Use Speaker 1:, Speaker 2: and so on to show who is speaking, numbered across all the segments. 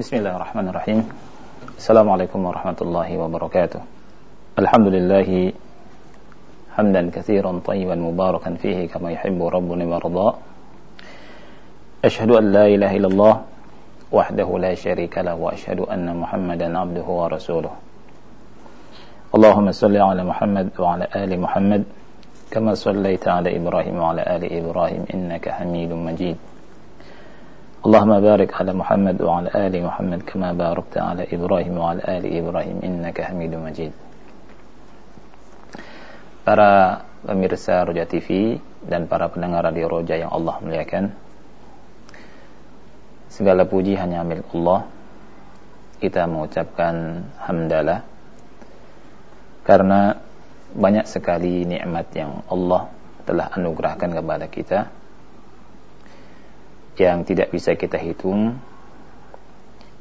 Speaker 1: بسم الله الرحمن الرحيم السلام عليكم ورحمة الله وبركاته الحمد لله حمدا كثيرا طيبا مباركا فيه كما يحب ربنا ويرضى أشهد أن لا إله إلا الله وحده لا شريك له وأشهد أن محمدا عبده ورسوله اللهم صل على محمد وعلى آل محمد كما صليت على إبراهيم وعلى آل إبراهيم إنك حميد مجيد اللهم بارك على محمد وعلى آل محمد كما باركت على إبراهيم وعلى آل إبراهيم إنك حميد مجيد Para pemirsa Roja TV dan para pendengar radio Roja yang Allah muliakan Segala puji hanya milik Allah Kita mengucapkan hamdalah Karena banyak sekali nikmat yang Allah telah anugerahkan kepada kita yang tidak bisa kita hitung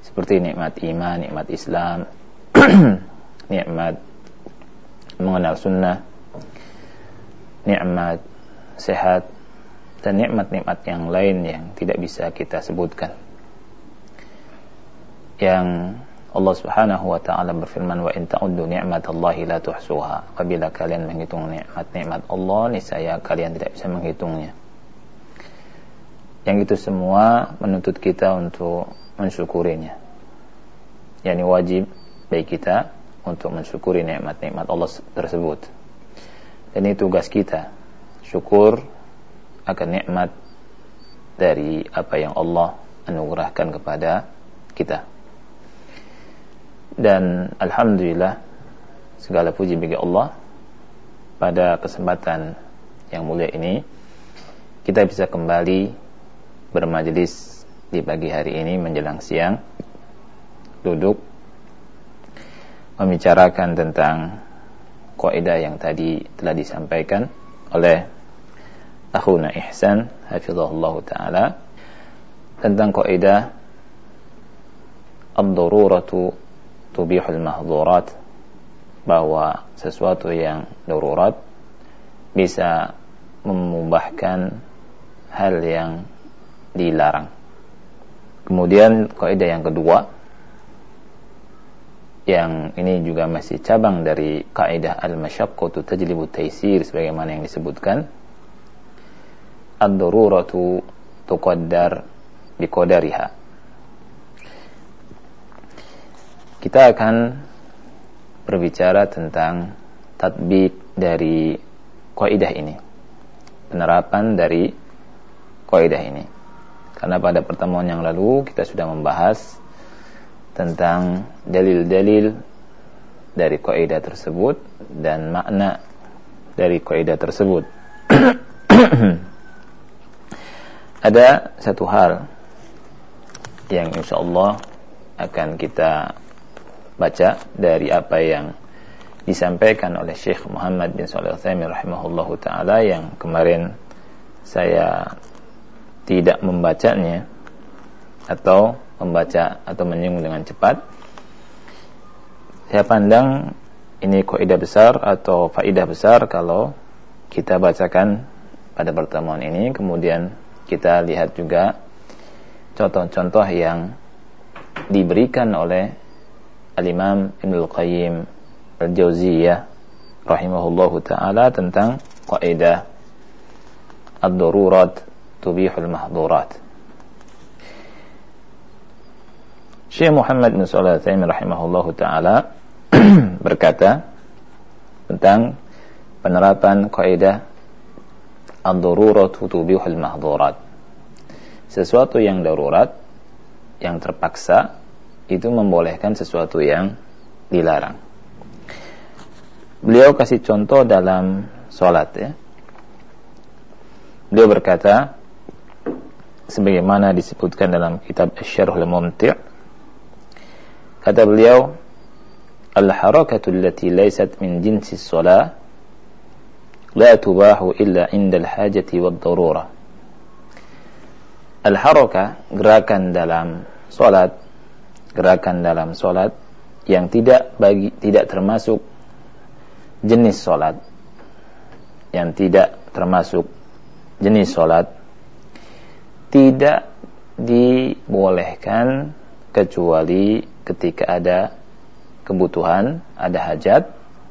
Speaker 1: seperti nikmat iman, nikmat Islam, nikmat mengenal sunnah, nikmat sehat dan nikmat-nikmat yang lain yang tidak bisa kita sebutkan. Yang Allah Subhanahu wa taala berfirman wa in ta'uddu ni'matallahi la tuhsuha. Apabila kalian menghitung nikmat-nikmat Allah, niscaya kalian tidak bisa menghitungnya. Yang itu semua menuntut kita untuk mensyukurinya. Yani wajib bagi kita untuk mensyukuri nikmat-nikmat Allah tersebut. Dan ini tugas kita. Syukur akan nikmat dari apa yang Allah anugerahkan kepada kita. Dan alhamdulillah segala puji bagi Allah pada kesempatan yang mulia ini kita bisa kembali bermajelis di pagi hari ini menjelang siang duduk membicarakan tentang kaidah yang tadi telah disampaikan oleh akhuna Ihsan hafizahullah taala tentang kaidah ad-daruratu tubihul mahdhurat bahwa sesuatu yang darurat bisa memubahkan hal yang dilarang. Kemudian kaidah yang kedua yang ini juga masih cabang dari kaidah al-masyaqqatu tajlibu taysir sebagaimana yang disebutkan ad-daruratu tuqaddar biqadariha. Kita akan berbicara tentang tatbik dari kaidah ini. Penerapan dari kaidah ini. Karena pada pertemuan yang lalu kita sudah membahas tentang dalil-dalil dari kaidah tersebut dan makna dari kaidah tersebut. Ada satu hal yang insya Allah akan kita baca dari apa yang disampaikan oleh Syekh Muhammad bin Shalih Al-Utsaimin rahimahullahu taala yang kemarin saya tidak membacanya atau membaca atau menyinggung dengan cepat saya pandang ini kaidah besar atau faidah besar kalau kita bacakan pada pertemuan ini. Kemudian kita lihat juga contoh-contoh yang diberikan oleh Al-Imam Ibnu Qayyim Al-Jauziyah rahimahullahu taala tentang kaidah ad-darurat tubihul mahdurat. Syekh Muhammad bin Shalih Al-Utsaimin taala berkata tentang penerapan kaidah ad-darurat tubihul mahdurat. Sesuatu yang darurat yang terpaksa itu membolehkan sesuatu yang dilarang. Beliau kasih contoh dalam sholat ya. Beliau berkata, sebagaimana disebutkan dalam kitab Asy-Syarhul Mumti' kata beliau al-harakatu allati laysat min jinsi shalah la tubahu illa 'inda al-hajati wad-darurah al-haraka gerakan dalam salat gerakan dalam salat yang tidak bagi tidak termasuk jenis salat yang tidak termasuk jenis salat tidak dibolehkan kecuali ketika ada kebutuhan, ada hajat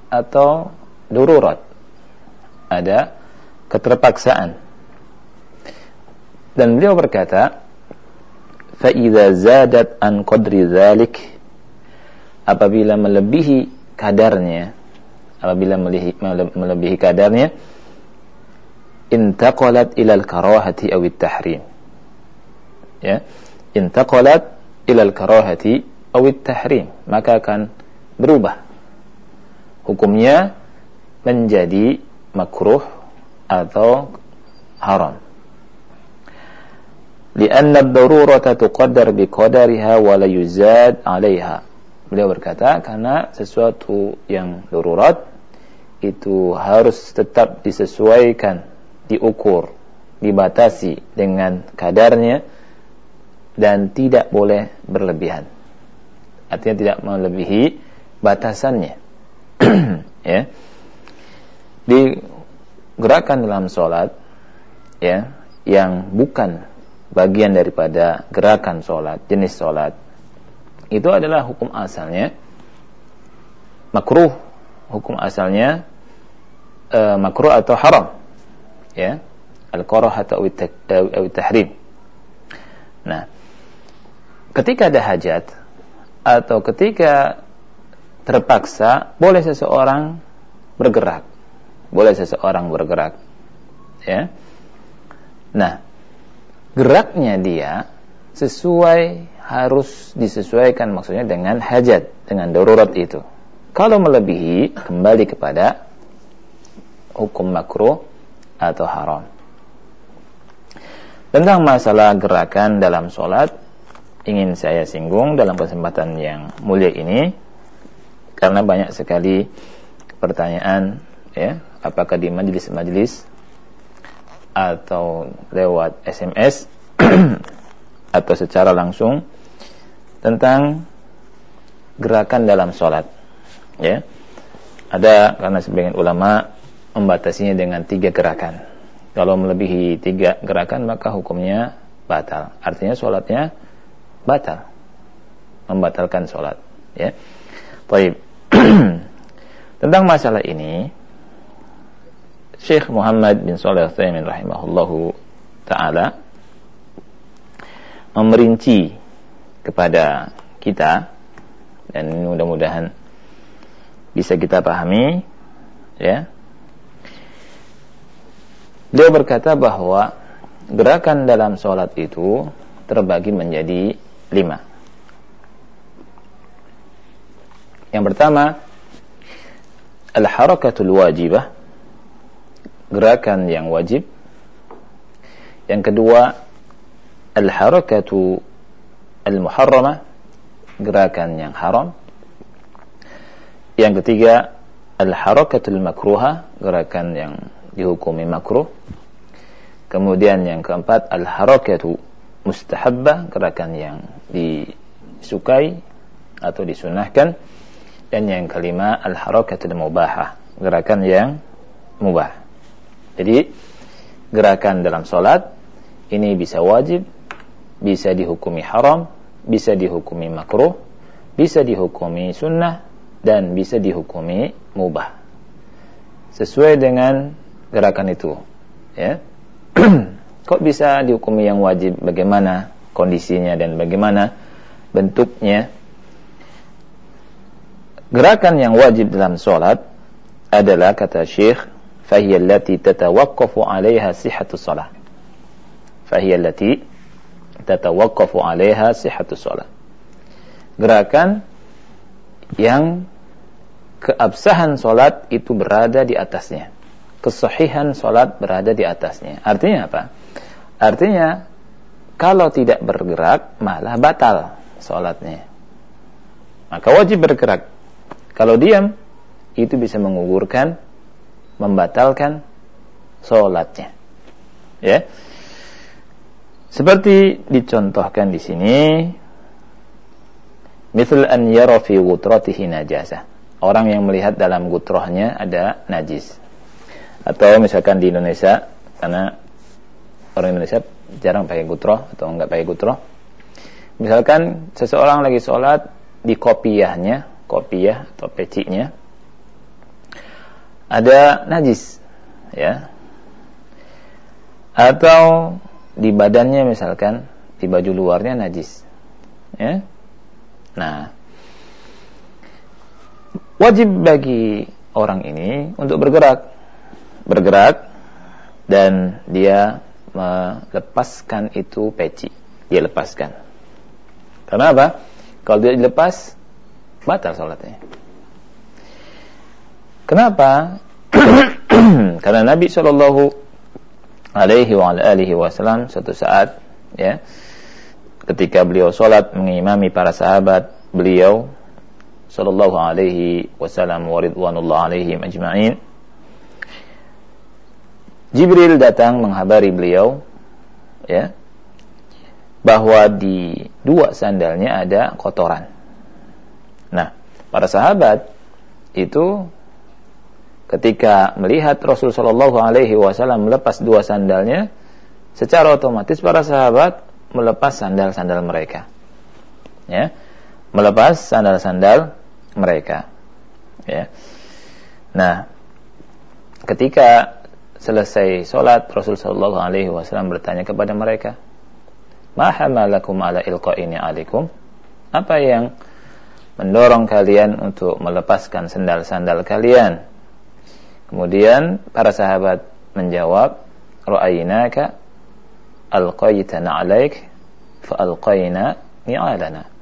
Speaker 1: atau darurat. Ada keterpaksaan. Dan beliau berkata, "Fa'idza zadat an qadri dzalik" apabila melebihi kadarnya, apabila melebihi, melebihi kadarnya, intaqalat ilal karahati awit tahrim ya. Intaqalat ilal karahati awit tahrim maka akan berubah hukumnya menjadi makruh atau haram. لأن الضرورة تقدر بقدرها ولا wa عليها beliau berkata karena sesuatu yang darurat itu harus tetap disesuaikan diukur dibatasi dengan kadarnya dan tidak boleh berlebihan. Artinya tidak melebihi batasannya. Ya. Di gerakan dalam sholat ya yang bukan bagian daripada gerakan sholat, jenis sholat, itu adalah hukum asalnya. Makruh, hukum asalnya e, makruh atau haram, ya, al-qarah atau tahrim. Nah, ketika ada hajat atau ketika terpaksa, boleh seseorang bergerak, boleh seseorang bergerak, ya. Nah, geraknya dia sesuai harus disesuaikan maksudnya dengan hajat, dengan darurat itu. Kalau melebihi kembali kepada hukum makruh atau haram. Tentang masalah gerakan dalam sholat ingin saya singgung dalam kesempatan yang mulia ini karena banyak sekali pertanyaan ya apakah di majelis-majelis atau lewat SMS atau secara langsung tentang gerakan dalam sholat. Ya, ada karena sebagian ulama membatasinya dengan tiga gerakan. Kalau melebihi tiga gerakan maka hukumnya batal. Artinya sholatnya batal, membatalkan sholat. Ya, baik. tentang masalah ini Syekh Muhammad bin Salih Al-Thaymin rahimahullahu taala memerinci kepada kita dan mudah-mudahan bisa kita pahami ya Beliau berkata bahwa gerakan dalam sholat itu terbagi menjadi lima. Yang pertama, al-harakatul wajibah, gerakan yang wajib. Yang kedua, al-harakatu al-muharramah, gerakan yang haram. Yang ketiga, al-harakatul makruha, gerakan yang dihukumi makruh. Kemudian yang keempat, al-harakatu mustahabbah, gerakan yang disukai atau disunahkan. Dan yang kelima, al-harakatul mubahah, gerakan yang mubah. Jadi gerakan dalam solat ini bisa wajib, bisa dihukumi haram, bisa dihukumi makruh, bisa dihukumi sunnah, dan bisa dihukumi mubah. Sesuai dengan gerakan itu. Ya. Kok bisa dihukumi yang wajib? Bagaimana kondisinya dan bagaimana bentuknya? Gerakan yang wajib dalam solat adalah kata Syekh فهي التي تتوقف عليها صحة الصلاة فهي التي تتوقف عليها صحة الصلاة gerakan yang keabsahan solat itu berada di atasnya kesahihan solat berada di atasnya artinya apa? Artinya kalau tidak bergerak malah batal solatnya maka wajib bergerak kalau diam itu bisa mengugurkan membatalkan sholatnya. Ya. Seperti dicontohkan di sini, misal an yara fi gutratihi najasah. Orang yang melihat dalam gutrohnya ada najis. Atau misalkan di Indonesia, karena orang Indonesia jarang pakai gutroh atau enggak pakai gutroh. misalkan seseorang lagi sholat di kopiahnya, kopiah atau pecinya ada najis, ya. Atau di badannya misalkan di baju luarnya najis, ya. Nah, wajib bagi orang ini untuk bergerak, bergerak dan dia melepaskan itu peci, dia lepaskan. Karena apa? Kalau dia dilepas, batal sholatnya. Kenapa? Karena Nabi Shallallahu Alaihi Wasallam suatu saat, ya, ketika beliau sholat mengimami para sahabat beliau Shallallahu Alaihi Wasallam wa ridwanullah alaihim ajma'in. Jibril datang menghabari beliau, ya, bahwa di dua sandalnya ada kotoran. Nah, para sahabat itu ketika melihat Rasul Shallallahu Alaihi Wasallam melepas dua sandalnya, secara otomatis para sahabat melepas sandal-sandal mereka, ya, melepas sandal-sandal mereka, ya. Nah, ketika selesai sholat Rasul Shallallahu Alaihi Wasallam bertanya kepada mereka, Mahamalakum ala ilqaini alikum? Apa yang mendorong kalian untuk melepaskan sandal-sandal kalian Kemudian para sahabat menjawab, "Ra'aynaka alqaitana 'alaik fa alqaina ni'alana."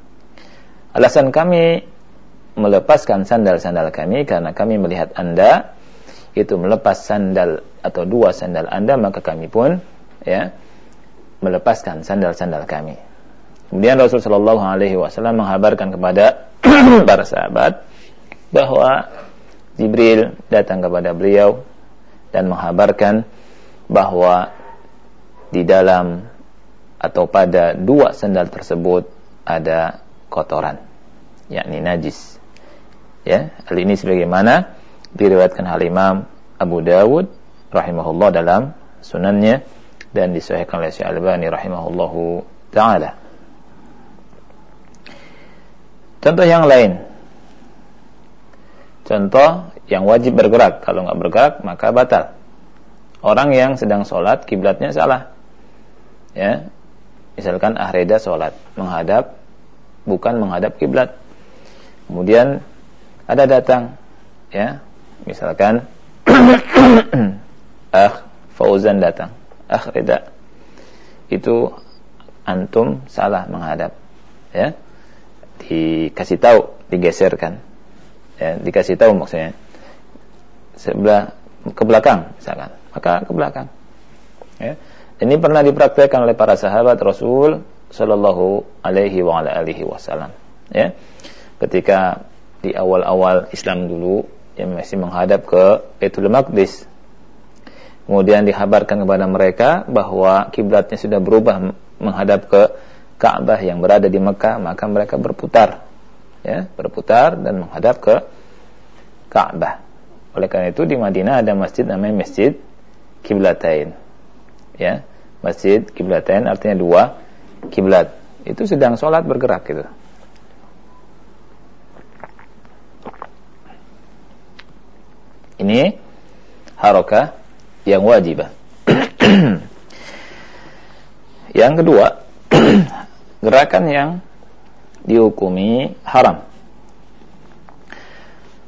Speaker 1: Alasan kami melepaskan sandal-sandal kami karena kami melihat Anda itu melepas sandal atau dua sandal Anda maka kami pun ya melepaskan sandal-sandal kami. Kemudian Rasulullah Shallallahu alaihi wasallam mengabarkan kepada para sahabat bahwa Jibril datang kepada beliau dan menghabarkan bahwa di dalam atau pada dua sandal tersebut ada kotoran yakni najis ya hal ini sebagaimana diriwayatkan hal Imam Abu Dawud rahimahullah dalam sunannya dan disahihkan oleh Syekh Albani rahimahullahu taala. Contoh yang lain. Contoh yang wajib bergerak, kalau nggak bergerak maka batal. Orang yang sedang sholat kiblatnya salah, ya, misalkan ahreda sholat menghadap bukan menghadap kiblat. Kemudian ada datang, ya, misalkan ah Fauzan datang, ahreda itu antum salah menghadap, ya, dikasih tahu, digeserkan. Ya, dikasih tahu maksudnya. Sebelah ke belakang misalkan. Maka ke belakang. Ya. ini pernah dipraktekkan oleh para sahabat Rasul Shallallahu Alaihi wa alihi Wasallam ya. Ketika di awal-awal Islam dulu yang masih menghadap ke Baitul Maqdis kemudian dikabarkan kepada mereka bahwa kiblatnya sudah berubah menghadap ke Ka'bah yang berada di Mekah maka mereka berputar ya, berputar dan menghadap ke Ka'bah. Oleh karena itu di Madinah ada masjid namanya Masjid Kiblatain. Ya, Masjid Kiblatain artinya dua kiblat. Itu sedang sholat bergerak gitu. Ini harokah yang wajib. yang kedua, gerakan yang dihukumi haram.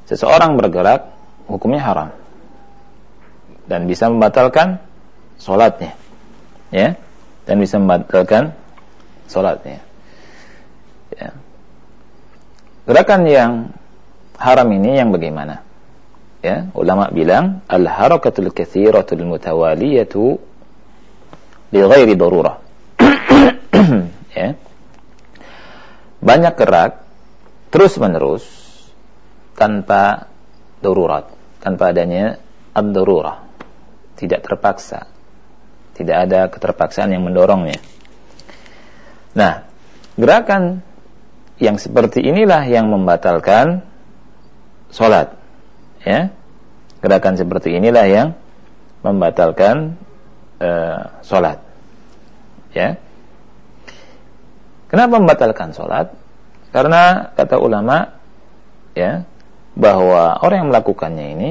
Speaker 1: Seseorang bergerak hukumnya haram dan bisa membatalkan sholatnya, ya, dan bisa membatalkan sholatnya. Ya. Gerakan yang haram ini yang bagaimana? Ya, ulama bilang al harakatul katsiratul mutawaliyatu li ghairi darurah. ya banyak gerak terus menerus tanpa darurat, tanpa adanya ad-darurah. Tidak terpaksa. Tidak ada keterpaksaan yang mendorongnya. Nah, gerakan yang seperti inilah yang membatalkan sholat. Ya, gerakan seperti inilah yang membatalkan uh, sholat. Ya, Kenapa membatalkan sholat? Karena kata ulama ya bahwa orang yang melakukannya ini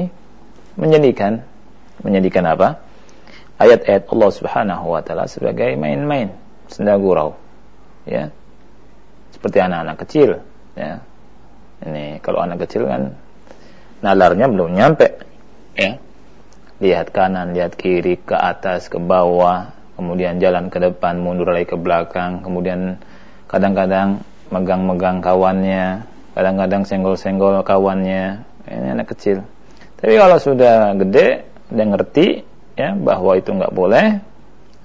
Speaker 1: menjadikan menjadikan apa? Ayat-ayat Allah Subhanahu wa taala sebagai main-main, senda gurau. Ya. Seperti anak-anak kecil, ya. Ini kalau anak kecil kan nalarnya belum nyampe, ya. Lihat kanan, lihat kiri, ke atas, ke bawah, kemudian jalan ke depan, mundur lagi ke belakang, kemudian kadang-kadang megang-megang kawannya, kadang-kadang senggol-senggol kawannya. Ini anak kecil. Tapi kalau sudah gede, dia ngerti ya bahwa itu nggak boleh,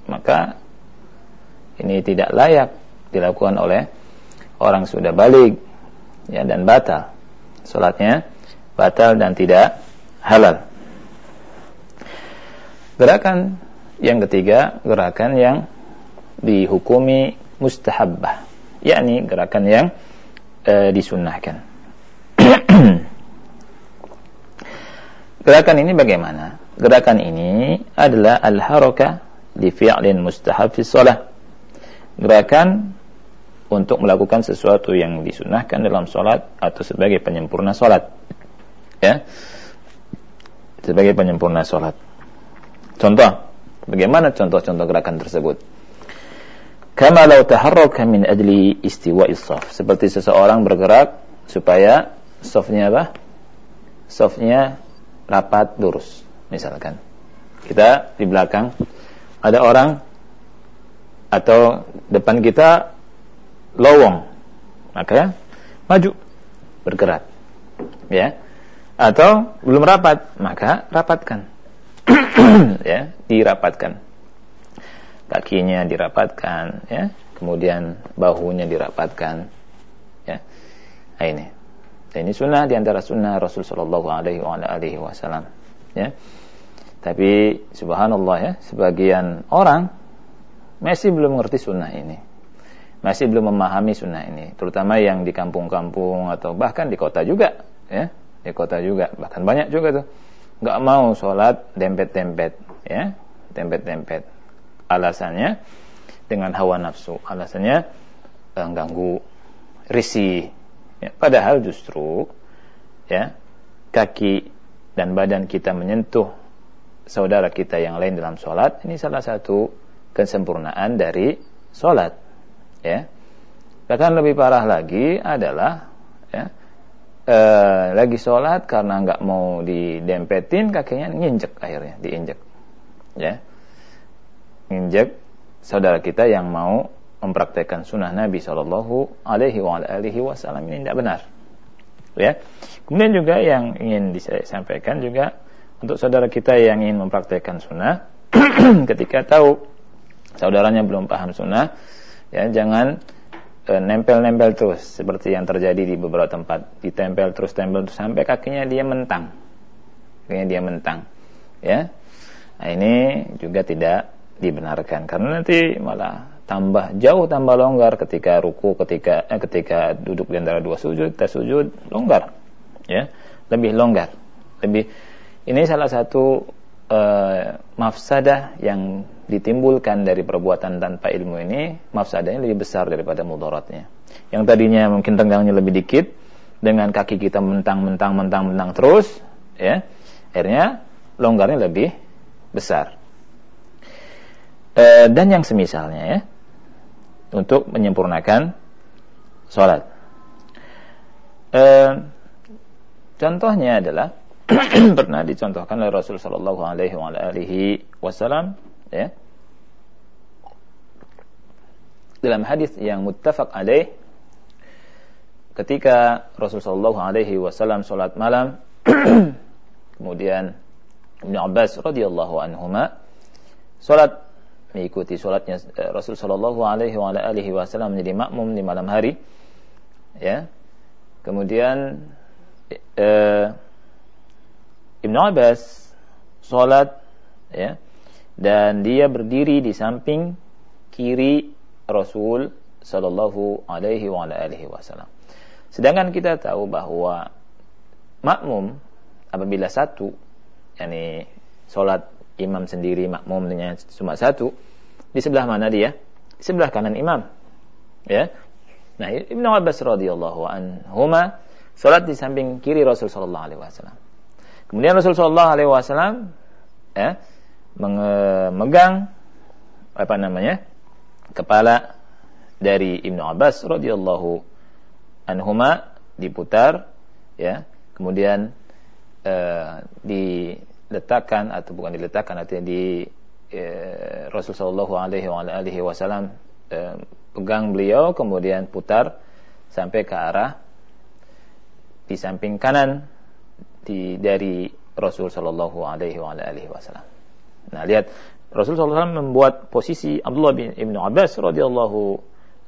Speaker 1: maka ini tidak layak dilakukan oleh orang sudah balik ya dan batal. Salatnya batal dan tidak halal. Gerakan yang ketiga, gerakan yang dihukumi mustahabbah, yakni gerakan yang e, disunnahkan. gerakan ini bagaimana? Gerakan ini adalah al-haraka di fi'lin mustahab fi shalah. Gerakan untuk melakukan sesuatu yang disunahkan dalam sholat atau sebagai penyempurna sholat. Ya. Sebagai penyempurna sholat. Contoh, bagaimana contoh-contoh gerakan tersebut? Kama law taharraka min ajli istiwa'is shaf. Seperti seseorang bergerak supaya softnya apa? Softnya rapat lurus misalkan kita di belakang ada orang atau depan kita lowong maka maju bergerak ya atau belum rapat maka rapatkan. Ya dirapatkan. Kakinya dirapatkan ya. Kemudian bahunya dirapatkan ya. Nah, ini. Dan ini sunnah di antara sunnah Rasul Shallallahu Alaihi Wasallam ya. Tapi subhanallah ya, sebagian orang masih belum mengerti sunnah ini. Masih belum memahami sunnah ini, terutama yang di kampung-kampung atau bahkan di kota juga, ya. Di kota juga, bahkan banyak juga tuh. Nggak mau sholat dempet-dempet, ya, dempet-dempet. Alasannya dengan hawa nafsu, alasannya eh, ganggu risih. Ya, padahal justru ya kaki dan badan kita menyentuh saudara kita yang lain dalam sholat ini salah satu kesempurnaan dari sholat ya. Bahkan lebih parah lagi adalah ya e, lagi sholat karena nggak mau didempetin kakinya nginjek akhirnya diinjek. Ya. Nginjek saudara kita yang mau mempraktekkan sunnah Nabi Shallallahu Alaihi Wasallam. Ini tidak benar. Ya. Kemudian juga yang ingin disampaikan juga untuk saudara kita yang ingin mempraktekkan sunnah ketika tahu saudaranya belum paham sunnah ya jangan nempel-nempel terus seperti yang terjadi di beberapa tempat. Ditempel terus tempel terus sampai kakinya dia mentang. Kakinya dia mentang ya. Nah, ini juga tidak dibenarkan karena nanti malah tambah jauh tambah longgar ketika ruku ketika eh, ketika duduk di antara dua sujud kita sujud longgar ya. Lebih longgar. Lebih ini salah satu uh, mafsadah yang ditimbulkan dari perbuatan tanpa ilmu ini, mafsadahnya lebih besar daripada mudaratnya. Yang tadinya mungkin tenggangnya lebih dikit, dengan kaki kita mentang-mentang mentang-mentang terus, ya, akhirnya longgarnya lebih besar. E, dan yang semisalnya ya, untuk menyempurnakan sholat. E, contohnya adalah pernah dicontohkan oleh Rasul sallallahu alaihi wasallam ya. Dalam hadis yang muttafaq alaih ketika Rasul sallallahu alaihi wasallam salat malam kemudian Ibnu Abbas radhiyallahu anhuma salat mengikuti salatnya eh, Rasul sallallahu alaihi wasallam menjadi makmum di malam hari ya. Kemudian eh, Ibnu Abbas sholat ya dan dia berdiri di samping kiri Rasul Shallallahu Alaihi Wasallam. Sedangkan kita tahu bahwa makmum apabila satu, yakni sholat imam sendiri makmum dengan cuma satu, di sebelah mana dia? Di sebelah kanan imam. Ya. Nah, Ibnu Abbas radhiyallahu anhuma salat di samping kiri Rasul sallallahu alaihi wasallam. Kemudian Rasul sallallahu alaihi ya, memegang apa namanya? kepala dari Ibnu Abbas radhiyallahu anhuma diputar ya kemudian uh, diletakkan atau bukan diletakkan artinya di uh, Rasul sallallahu alaihi wasallam uh, pegang beliau kemudian putar sampai ke arah di samping kanan di dari Rasul Shallallahu Alaihi Wasallam. Nah lihat Rasul SAW membuat posisi Abdullah bin Ibnu Abbas radhiyallahu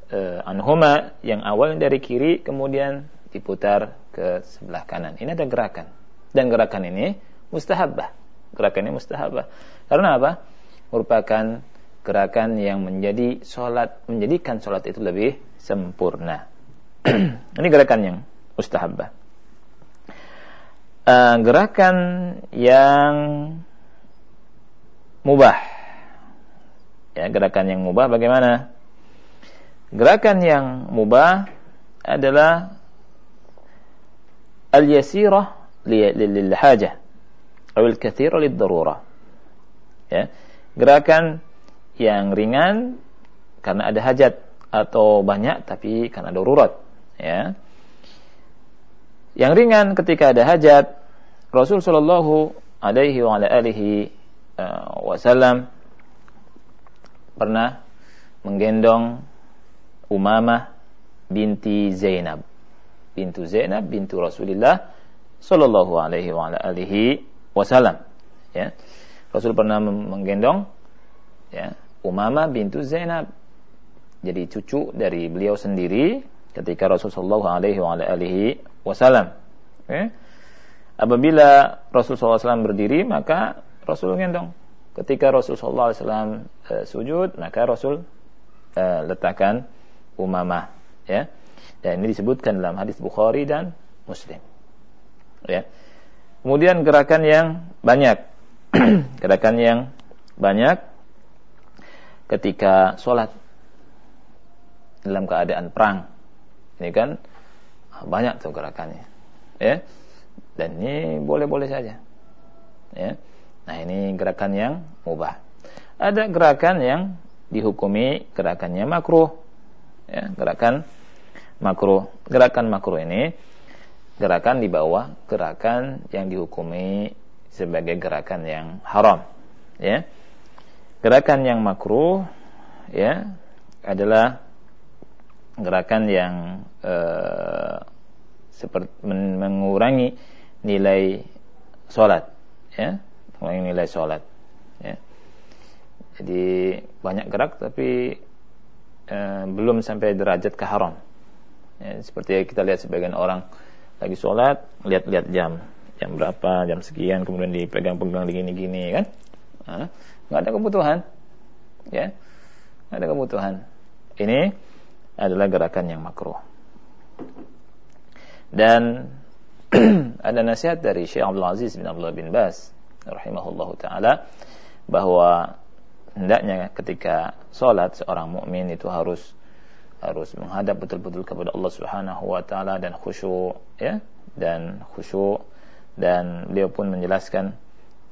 Speaker 1: uh, anhuma yang awalnya dari kiri kemudian diputar ke sebelah kanan. Ini ada gerakan dan gerakan ini mustahabah. Gerakan ini mustahabah. Karena apa? Merupakan gerakan yang menjadi sholat menjadikan sholat itu lebih sempurna. Ini gerakan yang mustahabah. Uh, gerakan yang mubah. Ya, gerakan yang mubah bagaimana? Gerakan yang mubah adalah al-yasirah lil hajah atau al-kathira lid darurah. Ya. Gerakan yang ringan karena ada hajat atau banyak tapi karena darurat ya yang ringan ketika ada hajat Rasul Shallallahu Alaihi wa alihi uh, Wasallam pernah menggendong Umamah binti Zainab. Bintu Zainab bintu Rasulullah Shallallahu Alaihi wa alihi Wasallam. Ya. Rasul pernah menggendong ya Umama bintu Zainab. Jadi cucu dari beliau sendiri ketika Rasulullah alaihi wasallam. Ya. Apabila Rasulullah SAW berdiri, maka Rasul gendong. Ketika Rasulullah SAW uh, sujud, maka Rasul uh, letakkan umamah. Ya. Dan ini disebutkan dalam hadis Bukhari dan Muslim. Ya. Kemudian gerakan yang banyak. gerakan yang banyak ketika sholat dalam keadaan perang. Ini kan banyak tuh gerakannya. Ya. Dan ini boleh-boleh saja. Ya. Nah, ini gerakan yang mubah. Ada gerakan yang dihukumi gerakannya makruh. Ya, gerakan makruh. Gerakan makruh ini gerakan di bawah gerakan yang dihukumi sebagai gerakan yang haram. Ya Gerakan yang makruh ya adalah gerakan yang uh, seperti mengurangi nilai sholat ya. Mengurangi nilai sholat ya. Jadi banyak gerak tapi uh, belum sampai derajat ke haram. Ya, seperti kita lihat sebagian orang lagi sholat lihat-lihat jam jam berapa jam sekian kemudian dipegang-pegang gini-gini kan? Nggak ada kebutuhan ya. Nggak ada kebutuhan. Ini adalah gerakan yang makruh. Dan ada nasihat dari Syekh Abdul Aziz bin Abdullah bin Bas rahimahullah taala bahwa hendaknya ketika sholat seorang mukmin itu harus harus menghadap betul-betul kepada Allah Subhanahu wa taala dan khusyuk ya dan khusyuk. Dan beliau pun menjelaskan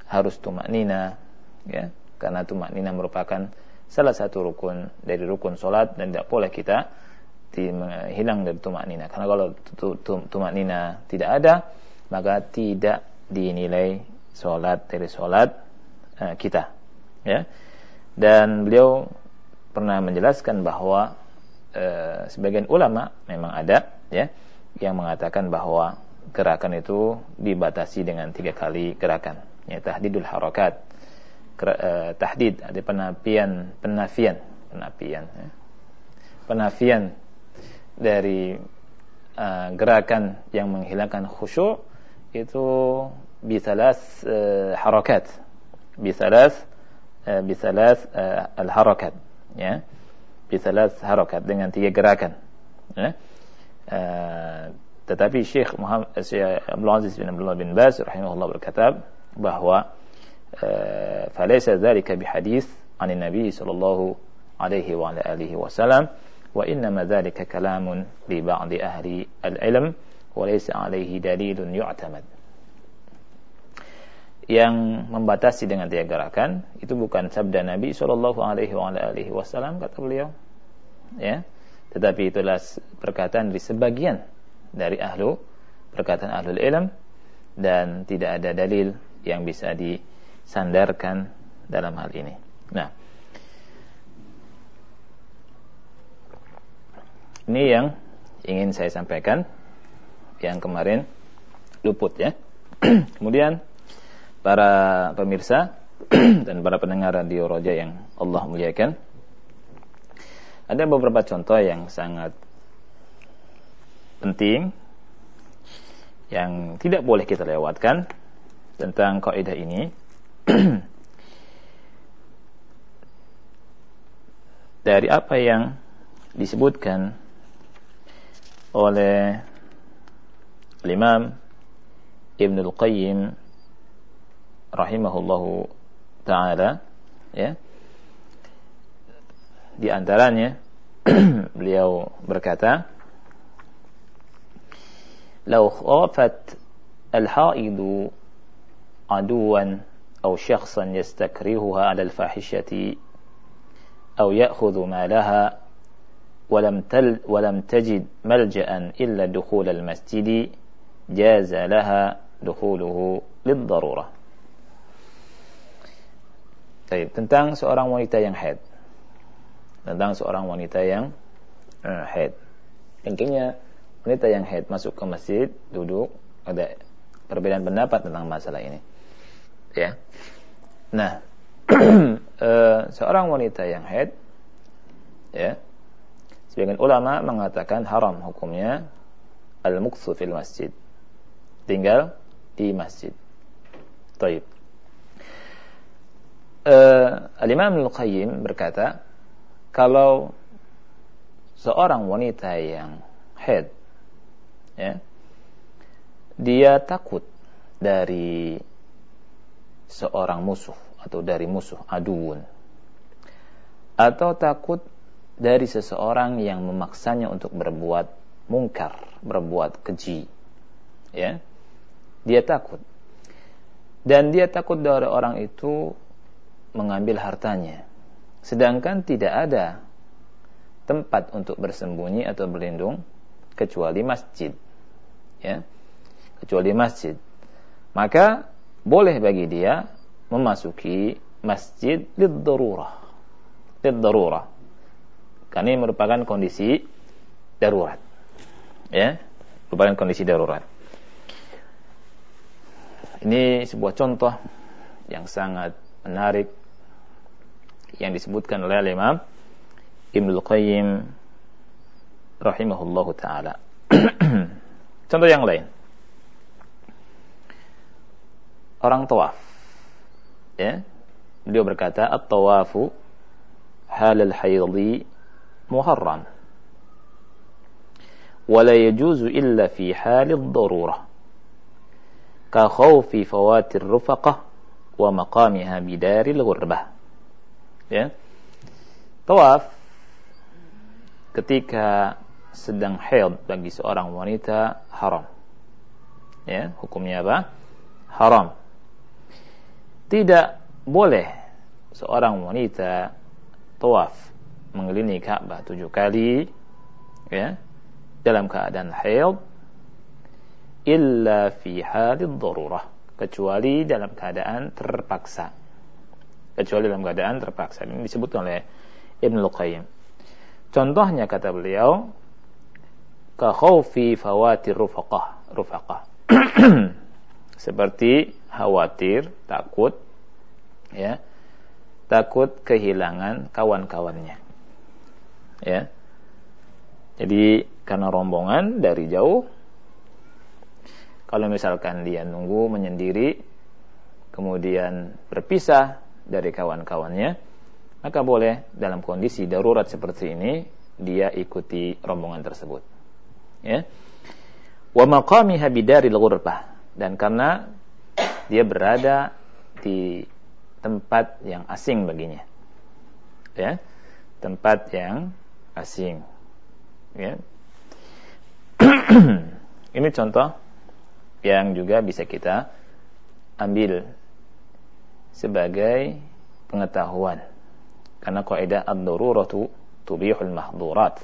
Speaker 1: harus tumak nina ya karena tumak nina merupakan salah satu rukun dari rukun solat dan tidak boleh kita hilang dari tumak nina. Karena kalau tumak nina tidak ada maka tidak dinilai solat dari solat uh, kita. Ya. Dan beliau pernah menjelaskan bahwa uh, sebagian ulama memang ada ya yang mengatakan bahwa gerakan itu dibatasi dengan tiga kali gerakan ya tahdidul harakat tahdid ada penafian penafian penafian ya. penafian dari uh, gerakan yang menghilangkan khusyuk itu bisalas uh, harakat. Bisalas uh, bisalas uh, al harakat ya. Bisalas harakat dengan tiga gerakan ya. Uh, tetapi Syekh Muhammad Syekh Abdul Aziz bin Abdullah bin Baz rahimahullah berkata bahwa فليس ذلك بحديث عن النبي صلى الله عليه وعلى آله وسلم wa inna dzalika kalamun li ba'di ahli al-ilm wa laysa alaihi dalilun yu'tamad yang membatasi dengan tiga gerakan itu bukan sabda Nabi Shallallahu Alaihi Wasallam kata beliau, ya, tetapi itulah perkataan dari sebagian dari ahlu perkataan ahlul ilm dan tidak ada dalil yang bisa disandarkan dalam hal ini. Nah, ini yang ingin saya sampaikan yang kemarin luput ya. Kemudian para pemirsa dan para pendengar radio Roja yang Allah muliakan. Ada beberapa contoh yang sangat penting yang tidak boleh kita lewatkan tentang kaidah ini. dari apa yang disebutkan oleh Imam Ibn Al-Qayyim rahimahullahu taala ya. Di antaranya beliau berkata "Lau khafat al-haidu أو شخصا يستكرهها على الفاحشة أو يأخذ مالها ولم, تل ولم تجد ملجأ إلا دخول المسجد جاز لها دخوله للضرورة Baik, tentang seorang wanita yang haid. Tentang seorang wanita yang uh, haid. Intinya wanita yang haid masuk ke masjid, duduk, ada perbedaan pendapat tentang masalah ini. Ya. Nah, uh, seorang wanita yang haid ya. Sebagian ulama mengatakan haram hukumnya al-muktsu fil masjid. Tinggal di masjid. Taib uh, Al-Imam Al-Qayyim berkata, kalau seorang wanita yang head, ya, dia takut dari seorang musuh atau dari musuh aduun atau takut dari seseorang yang memaksanya untuk berbuat mungkar, berbuat keji. Ya. Dia takut. Dan dia takut dari orang itu mengambil hartanya. Sedangkan tidak ada tempat untuk bersembunyi atau berlindung kecuali masjid. Ya. Kecuali masjid. Maka boleh bagi dia memasuki masjid lid-darurah. Karena ini merupakan kondisi darurat. Ya, merupakan kondisi darurat. Ini sebuah contoh yang sangat menarik yang disebutkan oleh Imam Ibnu Qayyim rahimahullahu taala. Contoh yang lain. Orang tawaf. Ya. Beliau berkata, "At-tawafu hal al-haydhi muharram." ولا يجوز إلا في حال الضرورة كخوف فوات الرفقة ومقامها بدار الغربة ya tawaf ketika sedang haid bagi seorang wanita haram ya hukumnya apa haram tidak boleh seorang wanita tawaf mengelilingi Ka'bah tujuh kali ya dalam keadaan haid illa fi hadid darurah kecuali dalam keadaan terpaksa kecuali dalam keadaan terpaksa. Ini disebut oleh Ibn Luqayyim. Contohnya kata beliau, ka khawfi fawati rufaqah, rufaqah. Seperti khawatir, takut ya. Takut kehilangan kawan-kawannya. Ya. Jadi karena rombongan dari jauh kalau misalkan dia nunggu menyendiri kemudian berpisah dari kawan-kawannya, maka boleh dalam kondisi darurat seperti ini dia ikuti rombongan tersebut. Ya. Wa maqamiha bidaril ghurfah dan karena dia berada di tempat yang asing baginya. Ya. Tempat yang asing. Ya. Ini contoh yang juga bisa kita ambil sebagai pengetahuan. Karena kaidah ad-daruratu tubihul mahdurat.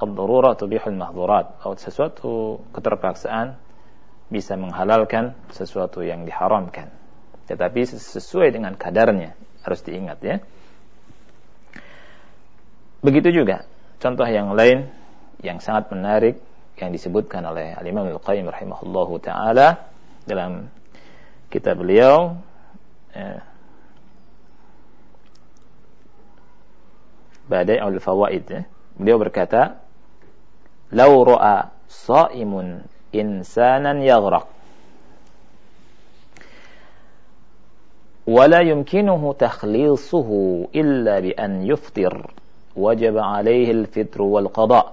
Speaker 1: Ad-darurat tubihul mahdurat. Atau sesuatu keterpaksaan bisa menghalalkan sesuatu yang diharamkan. Tetapi sesuai dengan kadarnya harus diingat ya. Begitu juga contoh yang lain yang sangat menarik yang disebutkan oleh Al-Imam Al-Qayyim rahimahullahu taala dalam kitab beliau ya, Badai al-Fawaid ya. Beliau berkata, "Lau ra'a sha'imun insanan yaghraq ولا يمكنه تخليصه إلا بأن يفطر وجب عليه الفطر والقضاء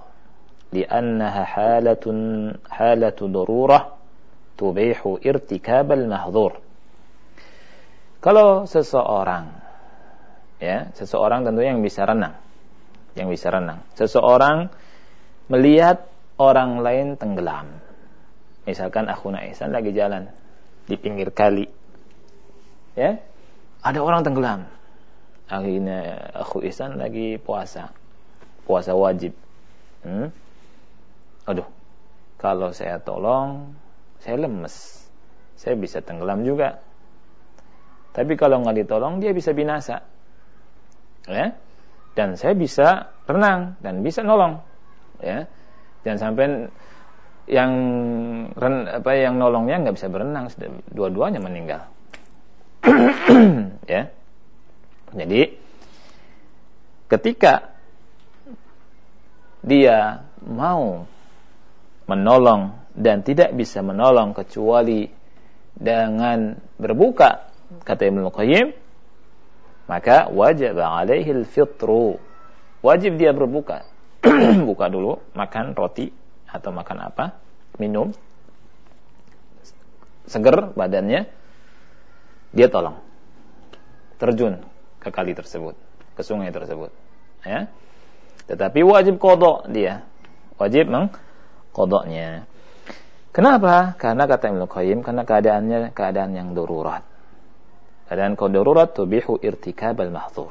Speaker 1: لأنها حالة حالة ضرورة تبيح ارتكاب المحظور kalau seseorang ya seseorang tentunya yang bisa renang yang bisa renang seseorang melihat orang lain tenggelam misalkan aku Ihsan lagi jalan. Di pinggir kali. Ya? Ada orang tenggelam. Akhirnya aku Ihsan lagi puasa. Puasa wajib. Hmm? aduh. Kalau saya tolong saya lemes. Saya bisa tenggelam juga. Tapi kalau nggak ditolong dia bisa binasa. Ya? Dan saya bisa renang dan bisa nolong. Ya? Jangan sampai yang apa yang nolongnya nggak bisa berenang dua-duanya meninggal. Ya. Jadi ketika dia mau menolong dan tidak bisa menolong kecuali dengan berbuka kata Ibnu Qayyim maka wajib alaihi al-fitru wajib dia berbuka. Buka dulu makan roti atau makan apa minum seger badannya dia tolong terjun ke kali tersebut, ke sungai tersebut. Ya. Tetapi wajib kodok dia, wajib mengkodoknya. Kenapa? Karena kata Ibnu Qayyim, karena keadaannya keadaan yang darurat. Keadaan kau darurat tubihu irtikab al-mahdzur.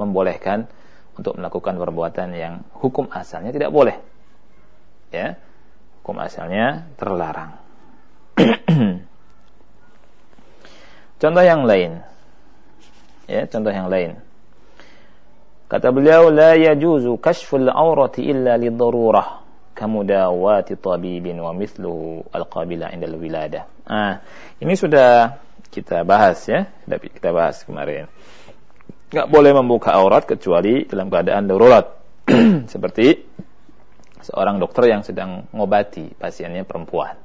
Speaker 1: Membolehkan untuk melakukan perbuatan yang hukum asalnya tidak boleh. Ya. Hukum asalnya terlarang. Contoh yang lain. Ya, contoh yang lain. Kata beliau, la yajuzu kashful awrati illa lidarurah kamudawati tabibin wa mithluhu alqabila indal wilada. Ah, ini sudah kita bahas ya, sudah kita bahas kemarin. Enggak boleh membuka aurat kecuali dalam keadaan darurat. Seperti seorang dokter yang sedang mengobati pasiennya perempuan.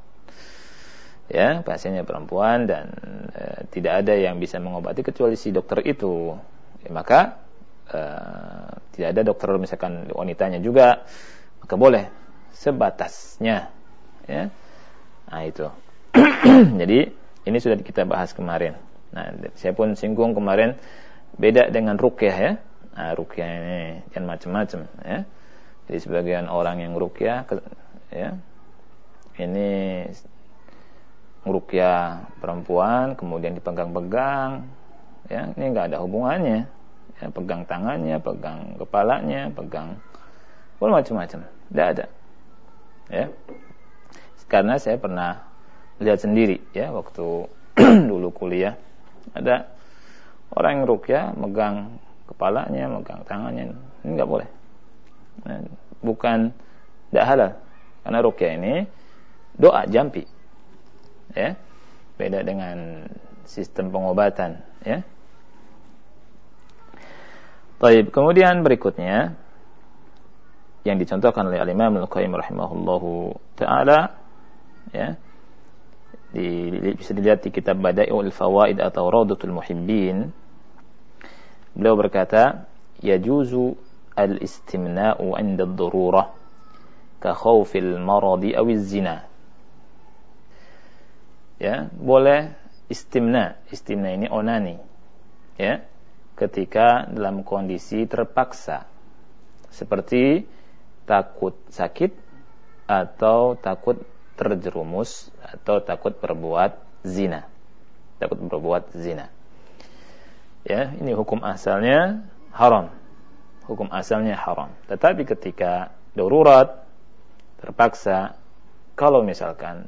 Speaker 1: Ya pasiennya perempuan dan e, tidak ada yang bisa mengobati kecuali si dokter itu. Ya, maka e, tidak ada dokter misalkan wanitanya juga maka boleh. Sebatasnya. Ya. Nah itu. Jadi ini sudah kita bahas kemarin. Nah saya pun singgung kemarin beda dengan rukyah ya. Nah, rukyah ini jangan macam-macam ya jadi sebagian orang yang rukyah ya ini merukyah perempuan kemudian dipegang-pegang ya ini nggak ada hubungannya. Ya, pegang tangannya pegang kepalanya pegang pun macam-macam. Tidak ada. Ya. Karena saya pernah lihat sendiri ya waktu dulu kuliah ada orang yang rukyah megang kepalanya megang tangannya ini nggak boleh. Nah, bukan tidak halal. Karena rukyah ini doa jampi. Ya. Beda dengan sistem pengobatan ya. Baik, kemudian berikutnya yang dicontohkan oleh Al-Imam Al-Qayyim rahimahullahu taala ya. Di, bisa dilihat di kitab Bada'iul Fawaid atau Raudatul Muhibbin. Beliau berkata yajuzu al-istimna'u 'inda ad-darurah ka khawfil maradi aw zina ya boleh istimna istimna ini onani ya ketika dalam kondisi terpaksa seperti takut sakit atau takut terjerumus atau takut berbuat zina. Takut berbuat zina. Ya, ini hukum asalnya haram. Hukum asalnya haram. Tetapi ketika darurat terpaksa kalau misalkan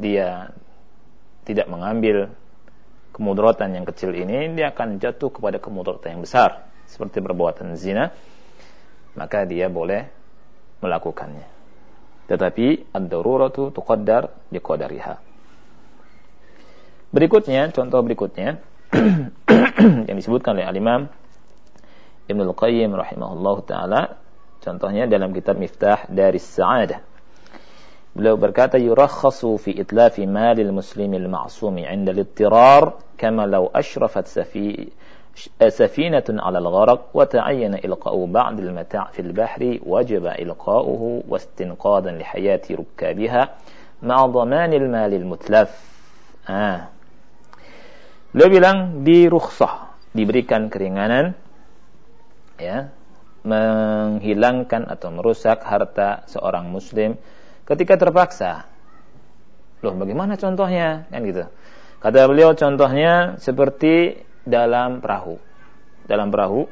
Speaker 1: dia tidak mengambil kemudaratan yang kecil ini dia akan jatuh kepada kemudaratan yang besar seperti perbuatan zina maka dia boleh melakukannya tetapi ad-daruratu tuqaddar biqadariha berikutnya contoh berikutnya yang disebutkan oleh al-Imam Ibnu Al-Qayyim rahimahullah taala contohnya dalam kitab Miftah dari Sa'adah Beliau berkata yurakhasu fi itlafi malil muslimil ma'sumi 'inda al-ittirar kama law ashrafat safi سفينة على الغرق وتعين إلقاء بعض المتاع في البحر وجب إلقاؤه واستنقاذا لحياة ركابها مع ضمان المال المتلف ah. Beliau bilang di rukhsah diberikan keringanan ya menghilangkan atau merusak harta seorang muslim ketika terpaksa. Loh, bagaimana contohnya? Kan gitu. Kata beliau contohnya seperti dalam perahu. Dalam perahu,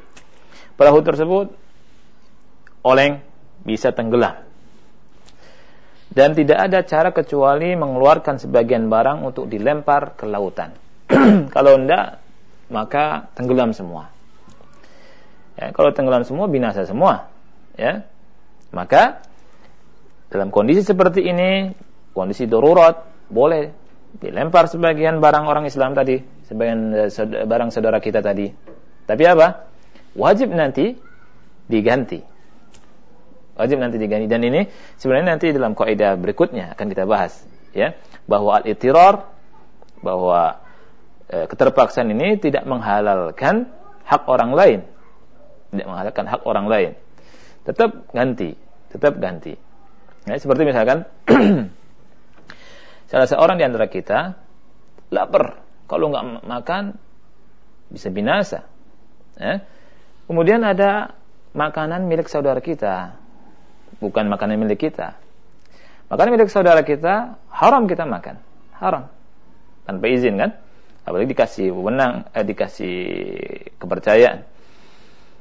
Speaker 1: perahu tersebut oleng bisa tenggelam. Dan tidak ada cara kecuali mengeluarkan sebagian barang untuk dilempar ke lautan. kalau tidak, maka tenggelam semua. Ya, kalau tenggelam semua, binasa semua. Ya, maka dalam kondisi seperti ini, kondisi darurat, boleh dilempar sebagian barang orang Islam tadi, sebagian eh, barang saudara kita tadi. Tapi apa? Wajib nanti diganti. Wajib nanti diganti. Dan ini sebenarnya nanti dalam kaidah berikutnya akan kita bahas, ya, bahwa al-ittirar bahwa e, keterpaksaan ini tidak menghalalkan hak orang lain. Tidak menghalalkan hak orang lain. Tetap ganti, tetap ganti. Ya, seperti misalkan salah seorang di antara kita lapar, kalau nggak makan bisa binasa. Ya. Kemudian ada makanan milik saudara kita, bukan makanan milik kita. Makanan milik saudara kita haram kita makan, haram tanpa izin kan? Apalagi dikasih wewenang, eh, dikasih kepercayaan.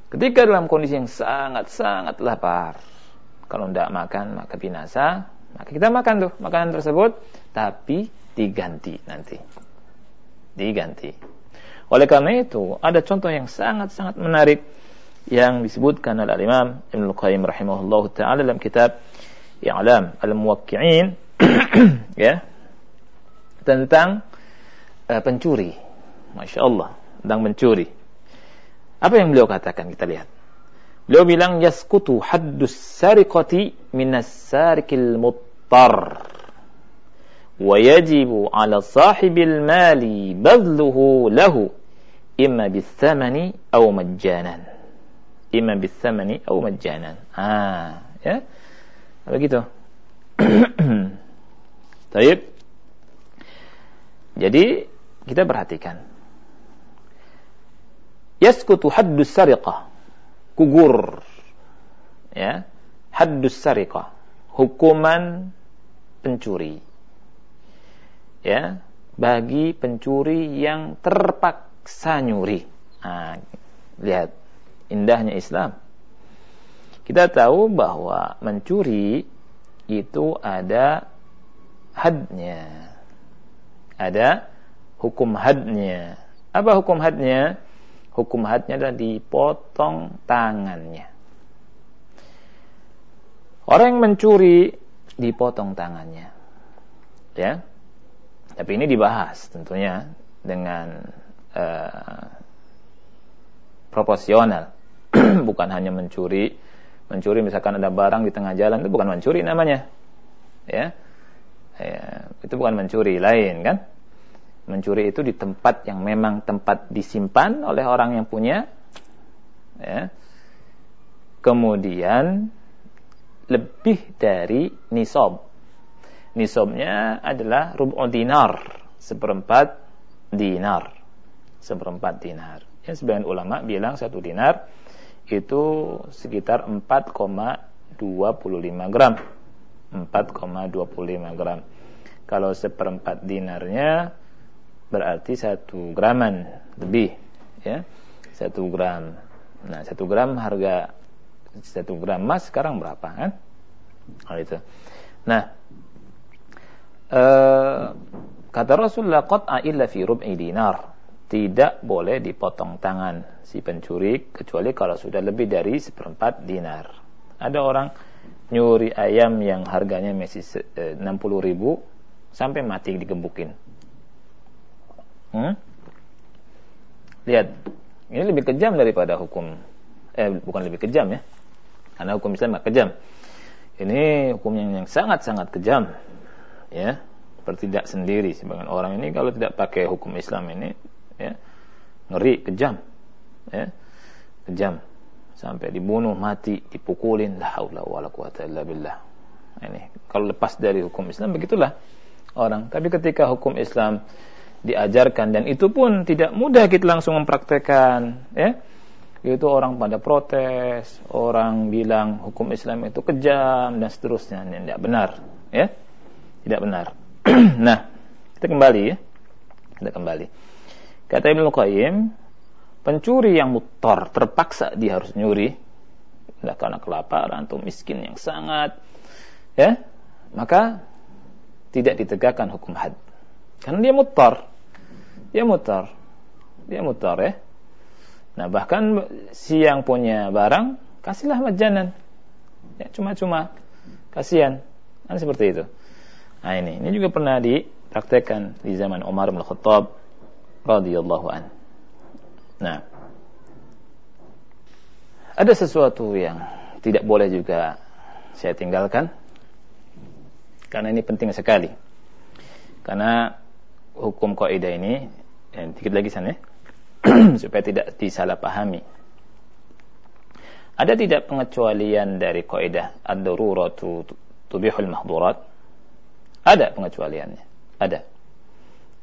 Speaker 1: Ketika dalam kondisi yang sangat-sangat lapar, kalau tidak makan maka binasa. Maka kita makan tuh makanan tersebut, tapi diganti nanti. Diganti. Oleh karena itu, ada contoh yang sangat-sangat menarik yang disebutkan oleh Imam Ibn Al-Qayyim rahimahullah taala dalam kitab I'lam Al-Muwaqqi'in ya tentang uh, pencuri. Masya Allah, tentang pencuri. Apa yang beliau katakan? Kita lihat. Beliau bilang yaskutu haddus sariqati minas sarikil muttar. Wa yajibu ala sahibil mali badluhu lahu imma bithamani aw majjanan. Imma bithamani aw majjanan. Ah, ya. Begitu. Taib. Jadi kita perhatikan. Yaskutu haddus sariqah. Gugur. Ya. Haddus sariqah. Hukuman pencuri. Ya. Bagi pencuri yang terpaksa nyuri. Nah, lihat. Indahnya Islam. Kita tahu bahwa mencuri itu ada hadnya. Ada hukum hadnya. Apa hukum hadnya hukum hadnya adalah dipotong tangannya. Orang yang mencuri dipotong tangannya. Ya. Tapi ini dibahas tentunya dengan uh, proporsional. bukan hanya mencuri, mencuri misalkan ada barang di tengah jalan itu bukan mencuri namanya. Ya. ya itu bukan mencuri lain kan? Mencuri itu di tempat yang memang tempat disimpan oleh orang yang punya ya. kemudian lebih dari nisob nisobnya adalah rubu dinar seperempat dinar seperempat dinar ya sebagian ulama bilang satu dinar itu sekitar 4,25 gram. 4,25 gram. Kalau seperempat dinarnya berarti satu graman lebih, ya, satu gram. Nah, satu gram harga satu gram emas sekarang berapa kan? Hal itu. Nah, eh, kata Rasulullah qat'a illa fi rub'i dinar. Tidak boleh dipotong tangan si pencuri kecuali kalau sudah lebih dari seperempat dinar. Ada orang nyuri ayam yang harganya masih 60 eh, ribu sampai mati digembukin. Hmm? Lihat, ini lebih kejam daripada hukum. Eh bukan lebih kejam ya. Karena hukum Islam gak kejam. Ini hukum yang sangat-sangat kejam. Ya, bertindak sendiri sebagian orang ini kalau tidak pakai hukum Islam ini ya ngeri kejam. Ya. Kejam. Sampai dibunuh mati dipukulin. La haula wala quwata illa billah. Ini. Kalau lepas dari hukum Islam begitulah orang. Tapi ketika hukum Islam diajarkan dan itu pun tidak mudah kita langsung mempraktekkan ya itu orang pada protes, orang bilang hukum Islam itu kejam dan seterusnya. Ini tidak benar, ya. Tidak benar. nah, kita kembali ya. Kita kembali. Kata Ibnu Qayyim, pencuri yang mutor terpaksa dia harus nyuri tidak karena kelaparan atau miskin yang sangat ya maka tidak ditegakkan hukum had karena dia mutar dia mutar dia mutar ya Nah bahkan si yang punya barang kasihlah majanan. Ya, cuma-cuma kasihan. Kan seperti itu. Nah ini, ini juga pernah dipraktekkan di zaman Umar bin Khattab radhiyallahu an. Nah, ada sesuatu yang tidak boleh juga saya tinggalkan karena ini penting sekali. Karena hukum kaidah ini, eh, dikit lagi sana ya supaya tidak disalahpahami. Ada tidak pengecualian dari kaidah ad-daruratu tubihul mahdurat? Ada pengecualiannya. Ada.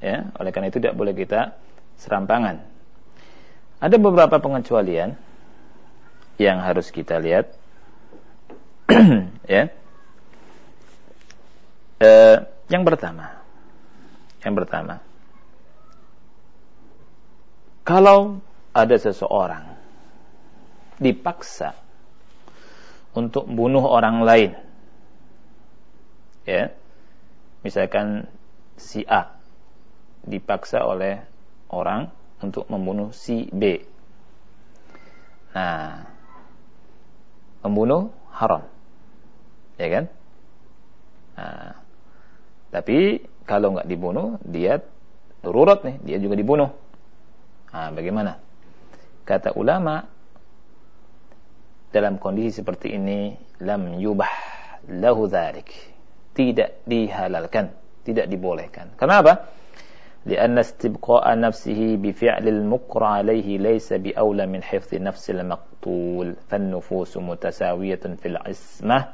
Speaker 1: Ya, oleh karena itu tidak boleh kita serampangan. Ada beberapa pengecualian yang harus kita lihat. ya. E, yang pertama. Yang pertama kalau ada seseorang dipaksa untuk bunuh orang lain, ya, misalkan si A dipaksa oleh orang untuk membunuh si B. Nah, membunuh haram, ya kan? Nah, tapi kalau nggak dibunuh, dia darurat nih, dia juga dibunuh. Nah, bagaimana? Kata ulama dalam kondisi seperti ini lam yubah lahu dzalik. Tidak dihalalkan, tidak dibolehkan. Kenapa? لأن استبقاء نفسه بفعل المقر عليه ليس بأولى من حفظ نفس المقتول فالنفوس متساوية في العصمة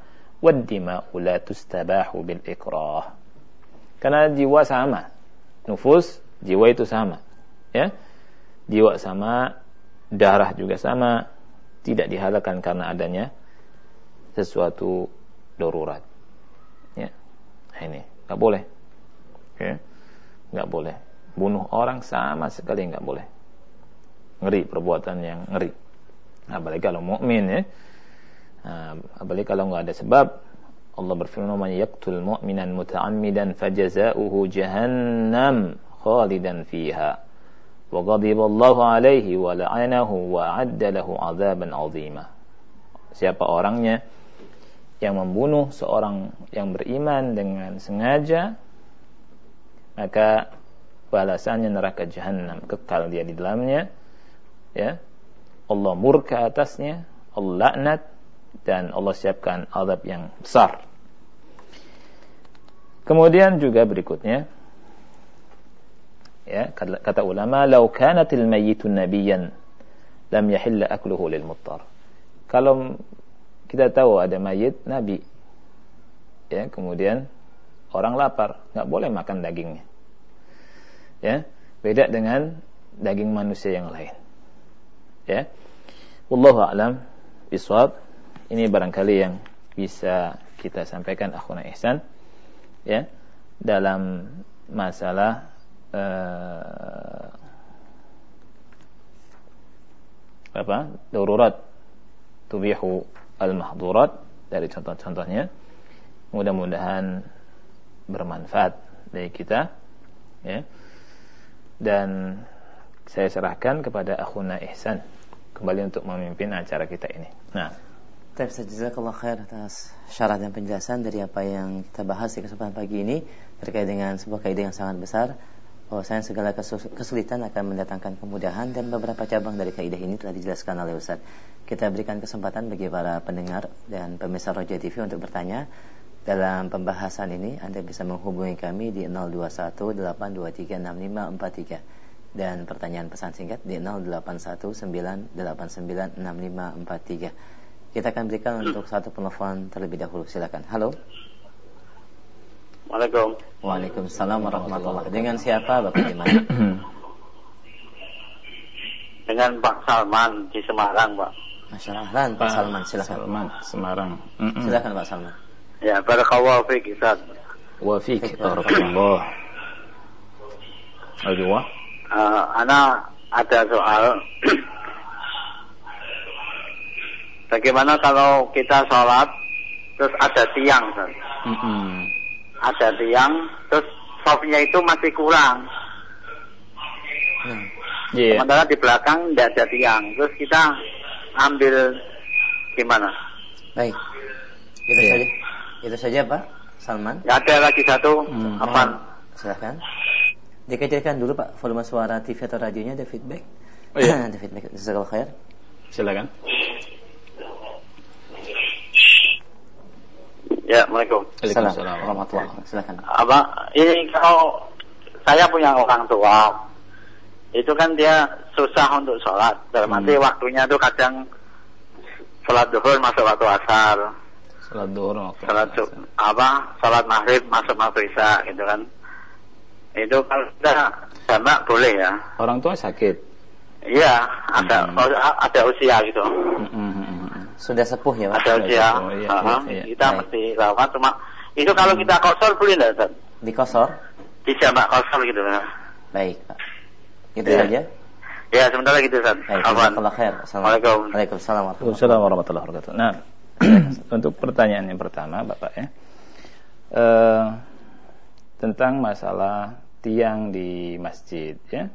Speaker 1: والدماء لا تستباح بالإكراه karena jiwa sama nufus jiwa itu sama ya jiwa sama, darah juga sama, tidak dihalalkan karena adanya sesuatu darurat. Ya. Nah, ini nggak boleh. Ya. Nggak boleh. Bunuh orang sama sekali nggak boleh. Ngeri perbuatan yang ngeri. Apalagi kalau mukmin ya. Nah, apalagi kalau nggak ada sebab Allah berfirman man yaqtul mu'minan muta'ammidan fajaza'uhu jahannam khalidan fiha وغضب الله عليه ولعنه وعد له عذابا عظيما siapa orangnya yang membunuh seorang yang beriman dengan sengaja maka balasannya neraka jahanam kekal dia di dalamnya ya Allah murka atasnya Allah laknat dan Allah siapkan azab yang besar kemudian juga berikutnya ya kata ulama lau kanatil mayyitun nabiyyan lam yahilla akluhu lil muttar. Kalau kita tahu ada mayit nabi. Ya kemudian orang lapar nggak boleh makan dagingnya. Ya beda dengan daging manusia yang lain. Ya Wallahu a'lam bisawab. Ini barangkali yang bisa kita sampaikan akhuna ihsan. Ya dalam masalah uh, apa? darurat tubihu al-mahdurat dari contoh-contohnya. Mudah-mudahan bermanfaat dari kita ya. Dan saya serahkan kepada akhuna Ihsan kembali untuk memimpin acara kita ini. Nah,
Speaker 2: Terima kasih khair atas syarat dan penjelasan dari apa yang kita bahas di kesempatan pagi ini terkait dengan sebuah kaidah yang sangat besar bahwasanya segala kesulitan akan mendatangkan kemudahan dan beberapa cabang dari kaidah ini telah dijelaskan oleh Ustaz. Kita berikan kesempatan bagi para pendengar dan pemirsa Roja TV untuk bertanya dalam pembahasan ini Anda bisa menghubungi kami di 0218236543 dan pertanyaan pesan singkat di 0819896543. Kita akan berikan untuk satu penelpon terlebih dahulu. Silakan. Halo.
Speaker 3: Waalaikumsalam.
Speaker 2: Waalaikumsalam warahmatullahi Dengan siapa Bapak di mana?
Speaker 3: Dengan Pak Salman di Semarang, Pak.
Speaker 2: Masyaallah, Pak Salman, silakan.
Speaker 1: Salman, Semarang.
Speaker 2: Silakan Pak Salman.
Speaker 3: Ya, barakallahu fiik, Ustaz.
Speaker 1: Wa fiik, barakallah. Ayo
Speaker 3: uh, Ana ada soal bagaimana kalau kita sholat terus ada tiang mm -hmm. Ada tiang terus softnya itu masih kurang
Speaker 1: mm. yeah.
Speaker 3: sementara di belakang tidak ada tiang terus kita ambil gimana
Speaker 2: baik itu yeah. saja itu saja Pak Salman
Speaker 3: ya, ada lagi satu hmm. apa
Speaker 2: silahkan Dikecilkan dulu Pak volume suara TV atau radionya ada feedback.
Speaker 1: Oh iya.
Speaker 2: ada feedback. Khair.
Speaker 1: Silakan.
Speaker 3: Ya, Assalamualaikum.
Speaker 2: Waalaikumsalam warahmatullahi Silakan.
Speaker 3: Apa ini kalau saya punya orang tua itu kan dia susah untuk sholat. Dalam hmm. arti waktunya tuh kadang sholat duhur masuk waktu asar.
Speaker 1: Sholat duhur waktu
Speaker 3: sholat apa? Sholat maghrib masuk waktu isya gitu kan. Itu kalau sudah jamak boleh ya.
Speaker 1: Orang tua sakit.
Speaker 3: Iya, ada hmm. ada usia gitu. Hmm,
Speaker 2: hmm, hmm, sudah sepuh ya,
Speaker 3: Pak? Ada usia. Oh, iya, uh -huh. iya. Kita Baik. mesti lakukan cuma itu kalau kita kosor boleh enggak, Ustaz?
Speaker 2: Di kosor?
Speaker 3: Di jamak kosor gitu.
Speaker 2: Baik, Pak. Itu ya. saja.
Speaker 3: Ya, sebentar lagi Ustaz.
Speaker 2: Baik, khair.
Speaker 3: Assalamualaikum.
Speaker 2: Waalaikumsalam
Speaker 1: warahmatullahi wabarakatuh. Nah, untuk pertanyaan yang pertama, Bapak ya. Uh, tentang masalah tiang di masjid ya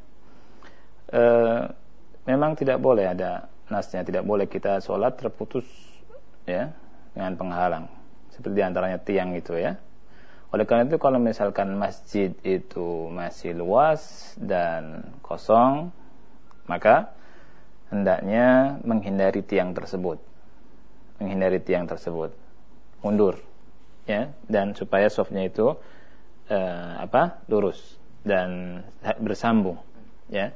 Speaker 1: e, memang tidak boleh ada nasnya tidak boleh kita sholat terputus ya dengan penghalang. Seperti antaranya tiang itu ya. Oleh karena itu kalau misalkan masjid itu masih luas dan kosong maka hendaknya menghindari tiang tersebut. Menghindari tiang tersebut. Mundur ya. Dan supaya softnya itu uh, apa lurus dan bersambung ya.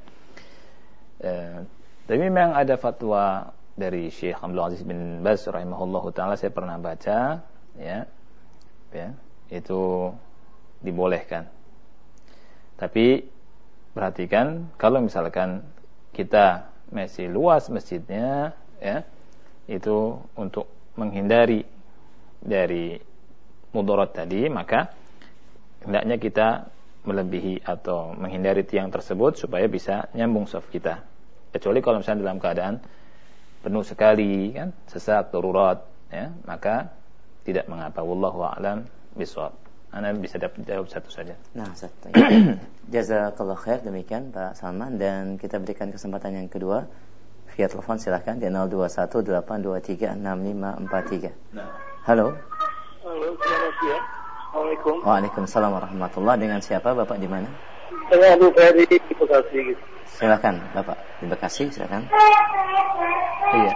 Speaker 1: Uh, tapi memang ada fatwa dari Syekh Abdul Aziz bin Baz rahimahullahu taala saya pernah baca ya ya itu dibolehkan tapi perhatikan kalau misalkan kita masih luas masjidnya ya itu untuk menghindari dari mudarat tadi maka hendaknya kita melebihi atau menghindari tiang tersebut supaya bisa nyambung soft kita. Kecuali kalau misalnya dalam keadaan penuh sekali kan sesak darurat ya, maka tidak mengapa wallahu a'lam bisawab. Anda bisa dapat jawab satu saja.
Speaker 2: Nah, satu. Jazakallah khair demikian Pak Salman dan kita berikan kesempatan yang kedua via telepon silahkan di 0218236543. Nah. Halo.
Speaker 3: Halo, selamat siang. Assalamualaikum.
Speaker 2: Waalaikumsalam warahmatullah. Dengan siapa Bapak di mana?
Speaker 3: Saya Abu Ferry di Bekasi.
Speaker 2: Silakan Bapak di Bekasi, silakan.
Speaker 1: Iya.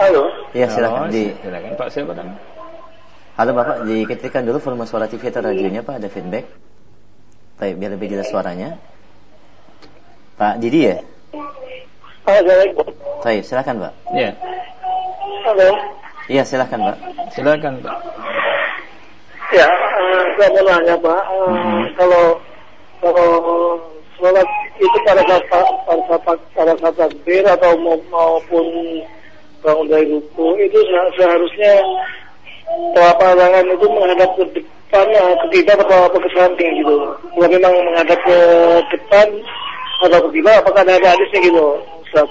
Speaker 3: Halo.
Speaker 2: Iya, silakan di
Speaker 1: silakan Pak siapa kan?
Speaker 2: Halo Bapak, diketikkan dulu volume suara TV atau radionya Pak, ada feedback. Baik, biar lebih jelas suaranya. Pak Didi ya?
Speaker 3: Assalamualaikum.
Speaker 2: Baik, silakan Pak.
Speaker 1: Iya.
Speaker 3: Halo.
Speaker 2: Iya, silakan Pak.
Speaker 1: Silakan Pak.
Speaker 3: Ya, uh, saya mau nanya Pak, uh, mm-hmm. kalau kalau sholat
Speaker 4: itu pada saat pada saat, pada saat takbir atau maupun bangun dari ruku itu seharusnya telapak tangan itu menghadap ke depan ke kita atau apa ke samping gitu. Kalau memang menghadap ke depan atau ke kiblat apakah ada hadisnya gitu Ustaz?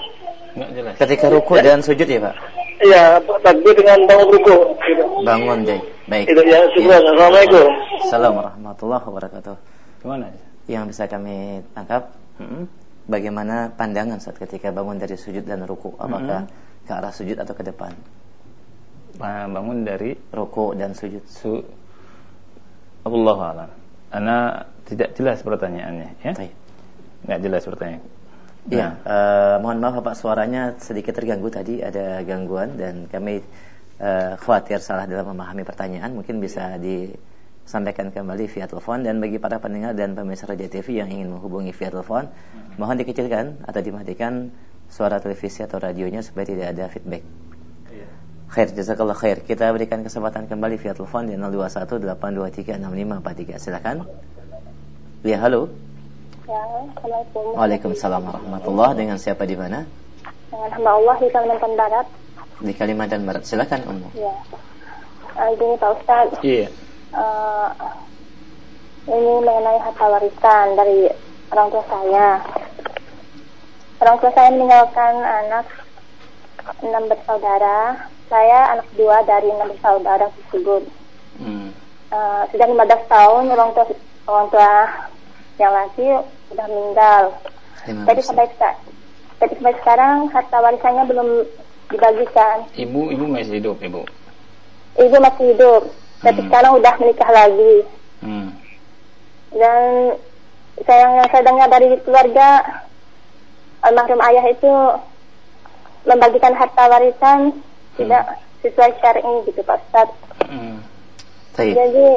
Speaker 2: jelas. Ketika ruku dan sujud ya Pak?
Speaker 4: Iya, takbir dengan bangun ruku. Gitu.
Speaker 2: Bangun, Jai. Baik.
Speaker 4: Itu ya, syukur. Ya. Assalamualaikum.
Speaker 2: Assalamualaikum warahmatullahi wabarakatuh.
Speaker 1: Gimana?
Speaker 2: Yang bisa kami tangkap, hmm, bagaimana pandangan saat ketika bangun dari sujud dan ruku? Apakah hmm. ke arah sujud atau ke depan?
Speaker 1: Bangun dari
Speaker 2: ruku dan sujud. Su
Speaker 1: Allah alam. Ana tidak jelas pertanyaannya, ya. Baik. Nggak jelas pertanyaan.
Speaker 2: Ya, uh, mohon maaf Bapak suaranya sedikit terganggu tadi ada gangguan dan kami uh, khawatir salah dalam memahami pertanyaan mungkin bisa disampaikan kembali via telepon dan bagi para pendengar dan pemirsa Raja TV yang ingin menghubungi via telepon mohon dikecilkan atau dimatikan suara televisi atau radionya supaya tidak ada feedback. Iya. Khair, jazakallah khair. Kita berikan kesempatan kembali via telepon di 021 823 6543. Silakan. Ya, halo.
Speaker 5: Ya, Assalamualaikum.
Speaker 2: Waalaikumsalam warahmatullahi Dengan siapa di mana?
Speaker 5: Dengan hamba Allah di Kalimantan Barat.
Speaker 2: Di Kalimantan Barat. Silakan Ummu.
Speaker 5: Ya. Uh, ini Pak Ustaz.
Speaker 1: Iya.
Speaker 5: Uh, ini mengenai harta warisan dari orang tua saya. Orang tua saya meninggalkan anak enam bersaudara. Saya anak dua dari enam bersaudara tersebut. Hmm. Uh, sudah 15 tahun orang tua orang tua yang laki sudah meninggal. Jadi sampai jadi sampai sekarang harta warisannya belum dibagikan.
Speaker 1: Ibu ibu masih hidup ibu.
Speaker 5: Ibu masih hidup, tapi hmm. sekarang udah menikah lagi. Hmm. Dan yang saya dengar dari keluarga almarhum ayah itu membagikan harta warisan hmm. tidak sesuai syar'i gitu Pak Ustaz. Hmm. Jadi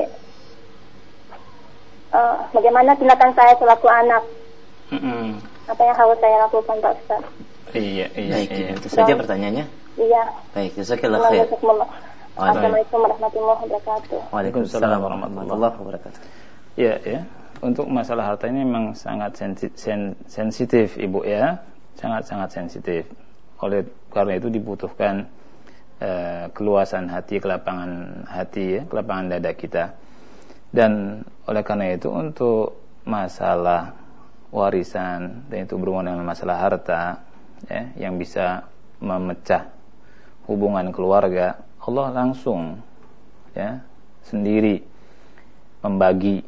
Speaker 5: uh, bagaimana tindakan saya selaku anak. Mm-hmm. Apa yang harus saya lakukan Pak Ustaz?
Speaker 2: Iya, iya, Baik, iya. Itu saja pertanyaannya.
Speaker 5: Iya.
Speaker 2: Baik, jazakallah khair.
Speaker 5: Assalamualaikum warahmatullahi wabarakatuh.
Speaker 2: Waalaikumsalam warahmatullahi wabarakatuh.
Speaker 1: Iya, ya. Untuk masalah harta ini memang sangat sensitif, Ibu ya. Sangat-sangat sensitif. Oleh karena itu dibutuhkan uh, keluasan hati, kelapangan hati ya, kelapangan dada kita dan oleh karena itu untuk masalah warisan dan itu berhubungan dengan masalah harta ya, yang bisa memecah hubungan keluarga, Allah langsung ya sendiri membagi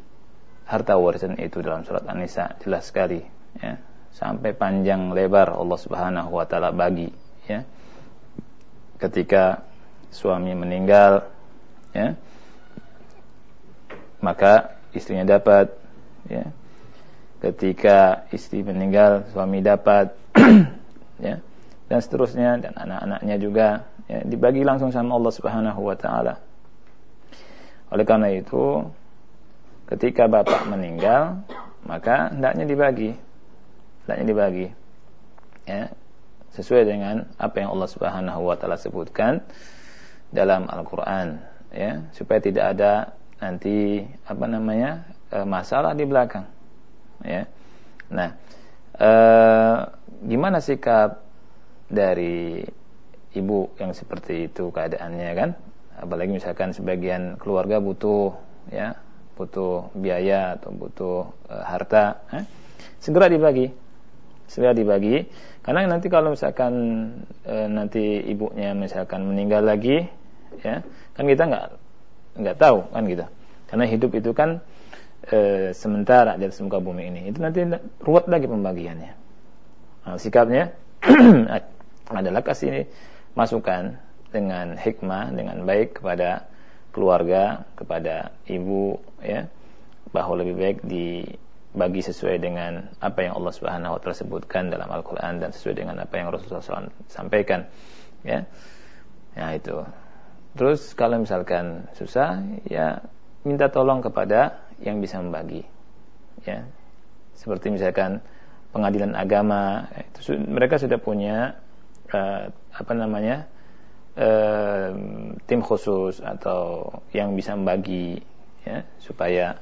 Speaker 1: harta warisan itu dalam surat An-Nisa. Jelas sekali ya. Sampai panjang lebar Allah Subhanahu wa taala bagi ya. Ketika suami meninggal ya maka istrinya dapat ya. Ketika istri meninggal suami dapat ya dan seterusnya dan anak-anaknya juga ya, dibagi langsung sama Allah Subhanahu wa taala. Oleh karena itu ketika bapak meninggal maka hendaknya dibagi. Hendaknya dibagi. Ya, sesuai dengan apa yang Allah Subhanahu wa taala sebutkan dalam Al-Qur'an ya, supaya tidak ada nanti apa namanya e, masalah di belakang ya nah e, gimana sikap dari ibu yang seperti itu keadaannya kan? Apalagi misalkan sebagian keluarga butuh ya butuh biaya atau butuh e, harta eh? segera dibagi segera dibagi. Karena nanti kalau misalkan e, nanti ibunya misalkan meninggal lagi ya kan kita nggak nggak tahu kan gitu. Karena hidup itu kan e, sementara di atas muka bumi ini. Itu nanti ruwet lagi pembagiannya. Nah, sikapnya adalah kasih masukan dengan hikmah dengan baik kepada keluarga kepada ibu ya bahwa lebih baik dibagi sesuai dengan apa yang Allah Subhanahu wa taala sebutkan dalam Al-Qur'an dan sesuai dengan apa yang Rasulullah SAW sampaikan ya ya itu Terus kalau misalkan susah, ya minta tolong kepada yang bisa membagi. Ya, seperti misalkan pengadilan agama, itu mereka sudah punya uh, apa namanya uh, tim khusus atau yang bisa membagi, ya supaya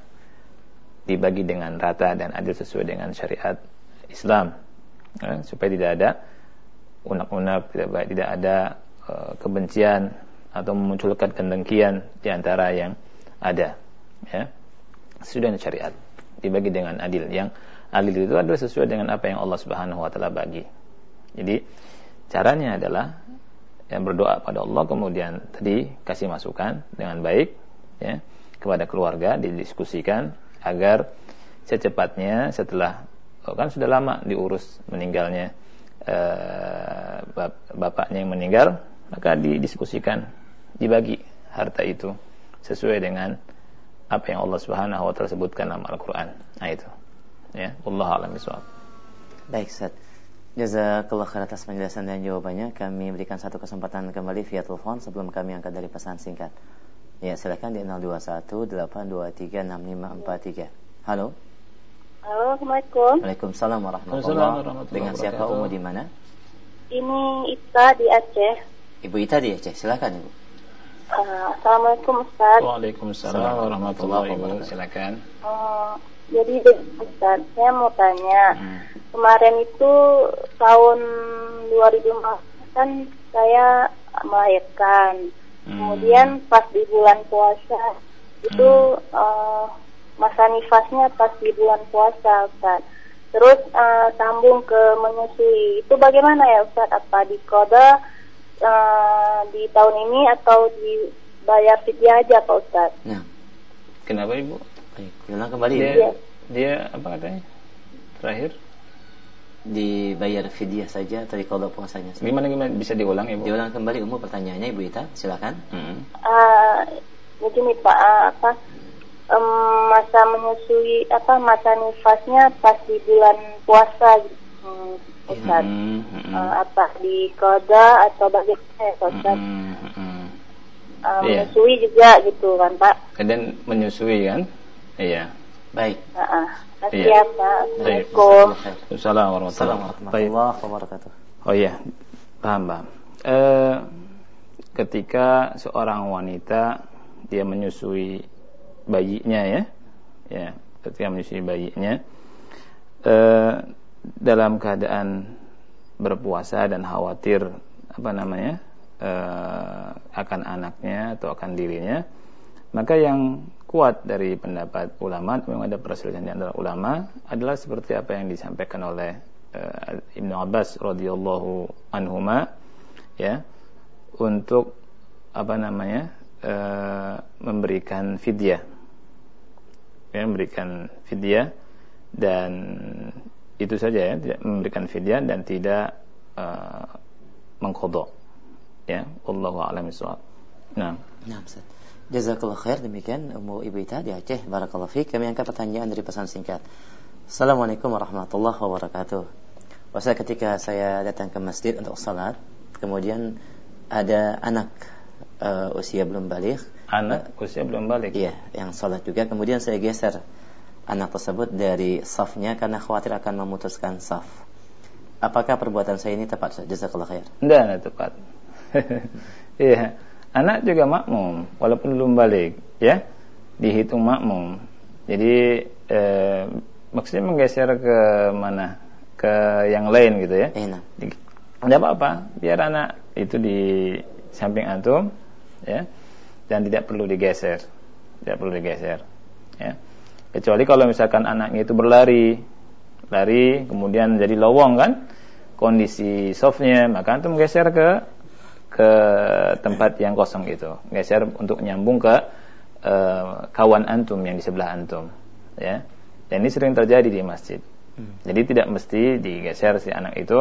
Speaker 1: dibagi dengan rata dan adil sesuai dengan syariat Islam ya, supaya tidak ada unak-unak tidak baik tidak ada uh, kebencian atau memunculkan kedengkian di antara yang ada ya sudah syariat. Dibagi dengan adil. Yang adil itu adalah sesuai dengan apa yang Allah Subhanahu wa taala bagi. Jadi caranya adalah yang berdoa pada Allah kemudian tadi kasih masukan dengan baik ya kepada keluarga didiskusikan agar secepatnya setelah oh kan sudah lama diurus meninggalnya uh, bapaknya yang meninggal maka didiskusikan dibagi harta itu sesuai dengan apa yang Allah Subhanahu wa taala sebutkan dalam Al-Qur'an. Nah itu. Ya, Allah alam.
Speaker 2: Baik, Ustaz. Jazakallah khair atas penjelasan dan jawabannya. Kami berikan satu kesempatan kembali via telepon sebelum kami angkat dari pesan singkat. Ya, silakan di 0218236543. Halo.
Speaker 5: Halo, Assalamualaikum.
Speaker 2: Waalaikumsalam warahmatullahi wabarakatuh. Dengan siapa Umu di mana?
Speaker 5: Ini Ita di Aceh.
Speaker 2: Ibu Ita di Aceh, silakan Ibu.
Speaker 5: Uh, Assalamualaikum Ustaz.
Speaker 1: Waalaikumsalam warahmatullahi wabarakatuh. Silakan.
Speaker 5: Uh, jadi Ustaz, saya mau tanya. Hmm. Kemarin itu tahun 2005 kan saya melahirkan. Hmm. Kemudian pas di bulan puasa itu hmm. uh, masa nifasnya pas di bulan puasa Ustaz. Terus uh, sambung ke menyusui. Itu bagaimana ya Ustaz? Apa di kode uh, di tahun ini atau dibayar fidyah aja Pak Ustaz?
Speaker 1: Nah. Kenapa Ibu?
Speaker 2: Baik, ulang kembali
Speaker 1: dia,
Speaker 2: ya.
Speaker 1: Dia apa katanya? Terakhir
Speaker 2: dibayar fidyah saja atau di kalau puasanya?
Speaker 1: Gimana gimana bisa diulang Ibu?
Speaker 2: Diulang kembali umum pertanyaannya Ibu Ita, silakan.
Speaker 5: Hmm. Uh, begini Pak, uh, apa um, masa menyusui apa masa nifasnya pas di bulan puasa gitu. Hmm, Ustaz. Mm -hmm. uh, apa di koda atau bagaimana ya Ustaz? Mm -hmm. uh, menyusui juga gitu kan Pak.
Speaker 1: Kemudian menyusui kan? Iya.
Speaker 2: Baik.
Speaker 5: Uh -uh. Iya. Pak. Assalamualaikum.
Speaker 1: Assalamualaikum warahmatullahi
Speaker 2: wabarakatuh.
Speaker 1: Oh iya, paham paham. Uh, ketika seorang wanita dia menyusui bayinya ya ya ketika menyusui bayinya e, dalam keadaan berpuasa dan khawatir apa namanya e, akan anaknya atau akan dirinya maka yang kuat dari pendapat ulama memang ada perselisihan di antara ulama adalah seperti apa yang disampaikan oleh e, Ibnu Abbas radhiyallahu anhuma ya untuk apa namanya e, memberikan fidyah ya, memberikan fidyah dan itu saja ya tidak memberikan fidyah dan tidak uh, mengkodok ya Allahu a'lam.
Speaker 2: Nah. Nah, Ustaz. Jazakallah khair demikian Ummu Ibu Ita di Aceh barakallahu fiik. Kami angkat pertanyaan dari pesan singkat. Assalamualaikum warahmatullahi wabarakatuh. Masa ketika saya datang ke masjid untuk salat, kemudian ada anak uh, usia belum balik
Speaker 1: anak usia belum balik.
Speaker 2: Iya, yang sholat juga. Kemudian saya geser anak tersebut dari safnya karena khawatir akan memutuskan saf. Apakah perbuatan saya ini tepat? Jazakallah khair.
Speaker 1: Tidak, tidak tepat. Iya, anak juga makmum walaupun belum balik, ya dihitung makmum. Jadi eh, maksudnya menggeser ke mana? Ke yang lain gitu ya.
Speaker 2: Enak.
Speaker 1: Tidak apa-apa, biar anak itu di samping antum, ya dan tidak perlu digeser tidak perlu digeser ya kecuali kalau misalkan anaknya itu berlari lari kemudian jadi lowong kan kondisi softnya maka antum geser ke ke tempat yang kosong itu. Geser untuk nyambung ke uh, kawan antum yang di sebelah antum ya. Dan ini sering terjadi di masjid. Hmm. jadi tidak mesti digeser si anak itu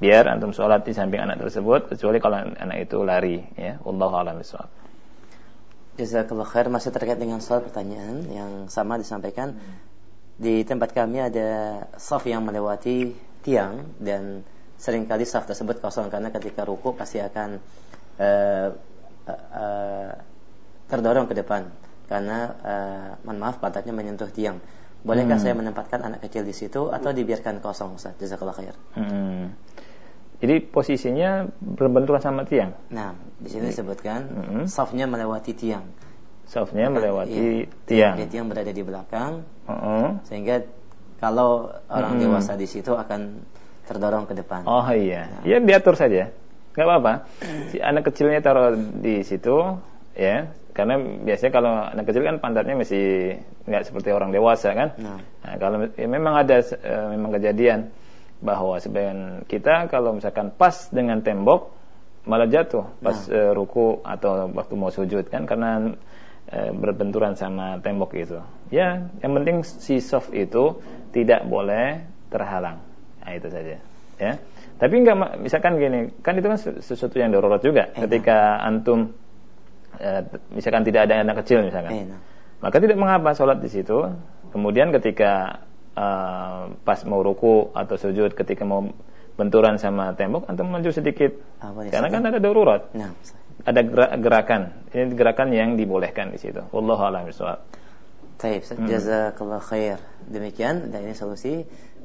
Speaker 1: biar antum sholat di samping anak tersebut kecuali kalau anak itu lari ya. Allah alam bisawab
Speaker 2: Jazakallah khair. Masih terkait dengan soal pertanyaan yang sama disampaikan. Hmm. di tempat kami ada saf yang melewati tiang dan sering kali saf tersebut kosong karena ketika ruku pasti akan uh, uh, uh, terdorong ke depan karena uh, mohon maaf pantatnya menyentuh tiang. Bolehkah hmm. saya menempatkan anak kecil di situ atau dibiarkan kosong Ustaz? Jazakallah khair. Hmm.
Speaker 1: Jadi posisinya berbenturan sama tiang.
Speaker 2: Nah, di sini disebutkan mm -hmm. softnya melewati tiang.
Speaker 1: Softnya melewati iya, tiang.
Speaker 2: Jadi tiang berada di belakang, uh -huh. sehingga kalau orang hmm. dewasa di situ akan terdorong ke depan.
Speaker 1: Oh iya, nah. ya diatur saja, nggak apa-apa. Si anak kecilnya taruh di situ, ya, karena biasanya kalau anak kecil kan pantatnya masih nggak seperti orang dewasa kan. Nah, nah kalau ya memang ada uh, memang kejadian bahwa sebagian kita kalau misalkan pas dengan tembok malah jatuh pas nah. uh, ruku atau waktu mau sujud kan karena uh, berbenturan sama tembok itu. Ya, yang penting si soft itu tidak boleh terhalang. Nah, itu saja. Ya. Tapi enggak misalkan gini, kan itu kan sesuatu yang darurat juga. Enak. Ketika antum uh, misalkan tidak ada anak kecil misalkan. Enak. Maka tidak mengapa sholat di situ. Kemudian ketika uh, pas mau ruku atau sujud ketika mau benturan sama tembok antum maju sedikit Apa karena kan ada darurat nah, ada gerakan ini gerakan yang dibolehkan di situ wallahu a'lam bishawab
Speaker 2: Taib, hmm. jazakallah khair. Demikian dan ini solusi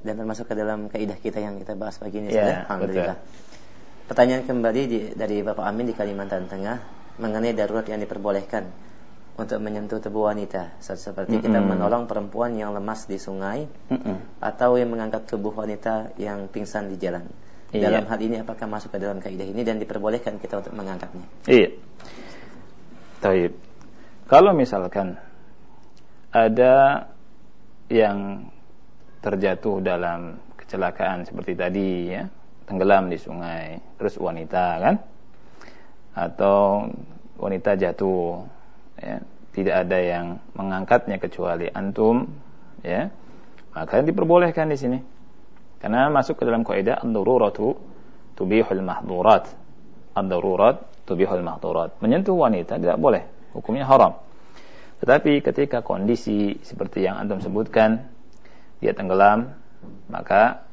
Speaker 2: dan termasuk ke dalam kaidah kita yang kita bahas pagi ini yeah, Alhamdulillah. Betul. Pertanyaan kembali di, dari Bapak Amin di Kalimantan Tengah mengenai darurat yang diperbolehkan untuk menyentuh tubuh wanita seperti mm -hmm. kita menolong perempuan yang lemas di sungai mm -hmm. atau yang mengangkat tubuh wanita yang pingsan di jalan. Iya. Dalam hal ini apakah masuk ke dalam kaidah ini dan diperbolehkan kita untuk mengangkatnya?
Speaker 1: Iya. Taib. Kalau misalkan ada yang terjatuh dalam kecelakaan seperti tadi ya, tenggelam di sungai, terus wanita kan? Atau wanita jatuh ya, tidak ada yang mengangkatnya kecuali antum ya. Maka diperbolehkan di sini. Karena masuk ke dalam kaidah ad-daruratu tubihul mahdurat. Ad-darurat tubihul mahdurat. Menyentuh wanita tidak boleh. Hukumnya haram. Tetapi ketika kondisi seperti yang antum sebutkan dia tenggelam maka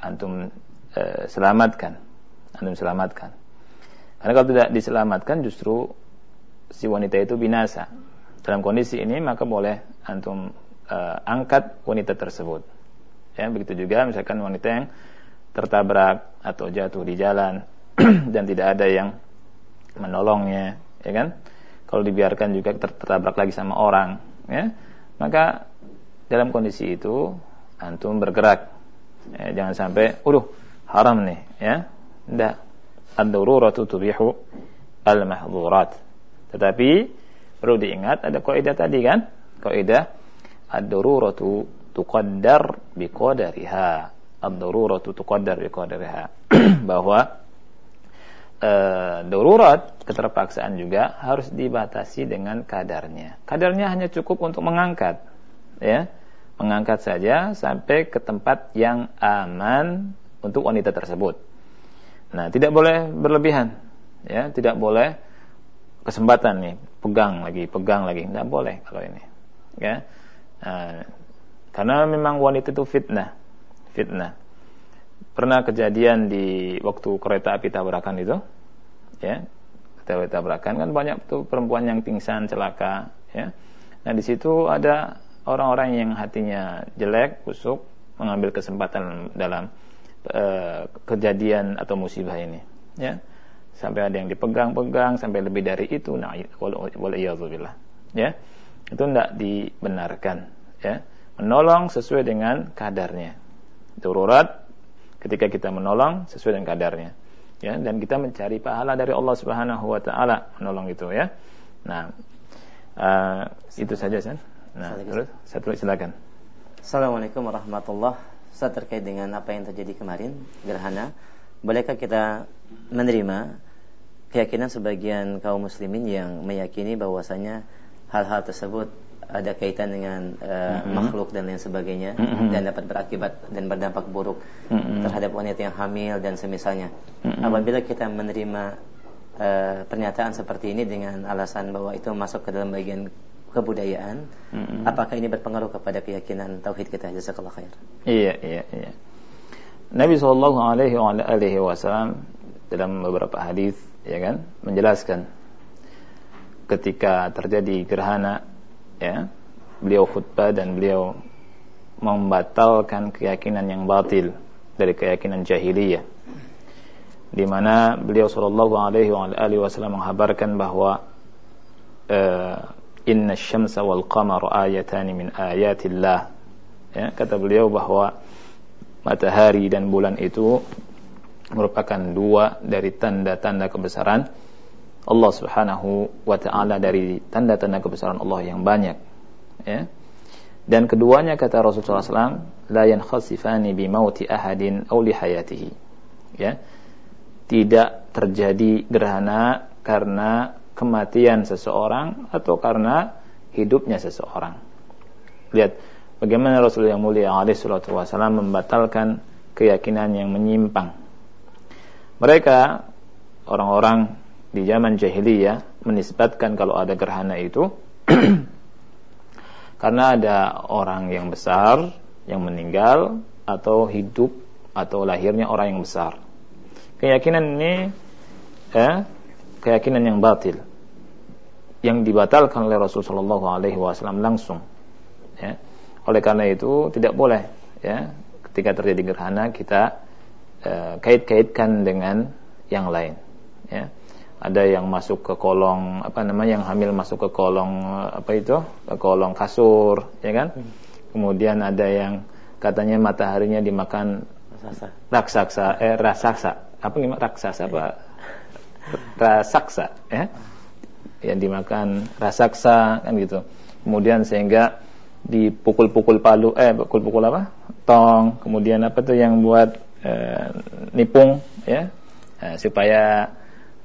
Speaker 1: antum e, selamatkan antum selamatkan karena kalau tidak diselamatkan justru si wanita itu binasa. Dalam kondisi ini maka boleh antum uh, angkat wanita tersebut. Ya, begitu juga misalkan wanita yang tertabrak atau jatuh di jalan dan tidak ada yang menolongnya, ya kan? Kalau dibiarkan juga tertabrak lagi sama orang, ya. Maka dalam kondisi itu antum bergerak. Ya, jangan sampai, "Udah, haram nih," ya. Tidak. Ad-daruratu tubihu al-mahdhurat. Tetapi perlu diingat ada kaidah tadi kan? Kaidah ad-daruratu tuqaddar biqadariha. Ad-daruratu tuqaddar biqadariha. Bahwa e, darurat keterpaksaan juga harus dibatasi dengan kadarnya. Kadarnya hanya cukup untuk mengangkat, ya, mengangkat saja sampai ke tempat yang aman untuk wanita tersebut. Nah, tidak boleh berlebihan, ya, tidak boleh kesempatan nih pegang lagi pegang lagi. Nggak boleh kalau ini ya. Nah, karena memang wanita itu fitnah fitnah. Pernah kejadian di waktu kereta api tabrakan itu ya. Kereta api tabrakan kan banyak tuh perempuan yang pingsan celaka ya. Nah di situ ada orang-orang yang hatinya jelek busuk mengambil kesempatan dalam uh, kejadian atau musibah ini ya. Sampai ada yang dipegang-pegang sampai lebih dari itu nah waliyadzubillah ya. Itu tidak dibenarkan ya. Menolong sesuai dengan kadarnya. Darurat ketika kita menolong sesuai dengan kadarnya ya. Dan kita mencari pahala dari Allah Subhanahu wa taala menolong itu ya. Nah uh, itu saja San nah terus satu silakan
Speaker 2: Assalamualaikum warahmatullah saya terkait dengan apa yang terjadi kemarin gerhana bolehkah kita menerima keyakinan sebagian kaum muslimin yang meyakini bahwasanya hal-hal tersebut ada kaitan dengan uh, mm-hmm. makhluk dan lain sebagainya mm-hmm. dan dapat berakibat dan berdampak buruk mm-hmm. terhadap wanita yang hamil dan semisalnya. Mm-hmm. Apabila kita menerima uh, pernyataan seperti ini dengan alasan bahwa itu masuk ke dalam bagian kebudayaan, mm-hmm. apakah ini berpengaruh kepada keyakinan tauhid kita? Jazakallah khair.
Speaker 1: Iya, iya, iya. Nabi sallallahu alaihi wasallam dalam beberapa hadis ya kan menjelaskan ketika terjadi gerhana ya beliau khutbah dan beliau membatalkan keyakinan yang batil dari keyakinan jahiliyah di mana beliau sallallahu alaihi wasallam menghabarkan bahwa uh, inna syamsa wal qamara ayatan min ayatillah. Ya, kata beliau bahwa matahari dan bulan itu merupakan dua dari tanda-tanda kebesaran Allah Subhanahu wa taala dari tanda-tanda kebesaran Allah yang banyak. Ya. Dan keduanya kata Rasulullah SAW la yankhasifani bi mauti ahadin aw li hayatihi. Ya. Tidak terjadi gerhana karena kematian seseorang atau karena hidupnya seseorang. Lihat bagaimana Rasulullah yang mulia alaihi salatu wasallam membatalkan keyakinan yang menyimpang. Mereka orang-orang di zaman jahiliyah menisbatkan kalau ada gerhana itu. Karena ada orang yang besar yang meninggal atau hidup atau lahirnya orang yang besar. Keyakinan ini eh, keyakinan yang batil yang dibatalkan oleh Rasulullah SAW langsung. Ya. Oleh karena itu tidak boleh ya ketika terjadi gerhana kita Eh, kait-kaitkan dengan yang lain ya ada yang masuk ke kolong apa namanya yang hamil masuk ke kolong apa itu ke kolong kasur ya kan hmm. kemudian ada yang katanya mataharinya dimakan raksasa raksasa eh rasaksa apa gimana raksasa apa rasaksa ya yang dimakan rasaksa kan gitu kemudian sehingga dipukul-pukul palu eh pukul-pukul apa tong kemudian apa tuh yang buat Eh, nipung ya eh, supaya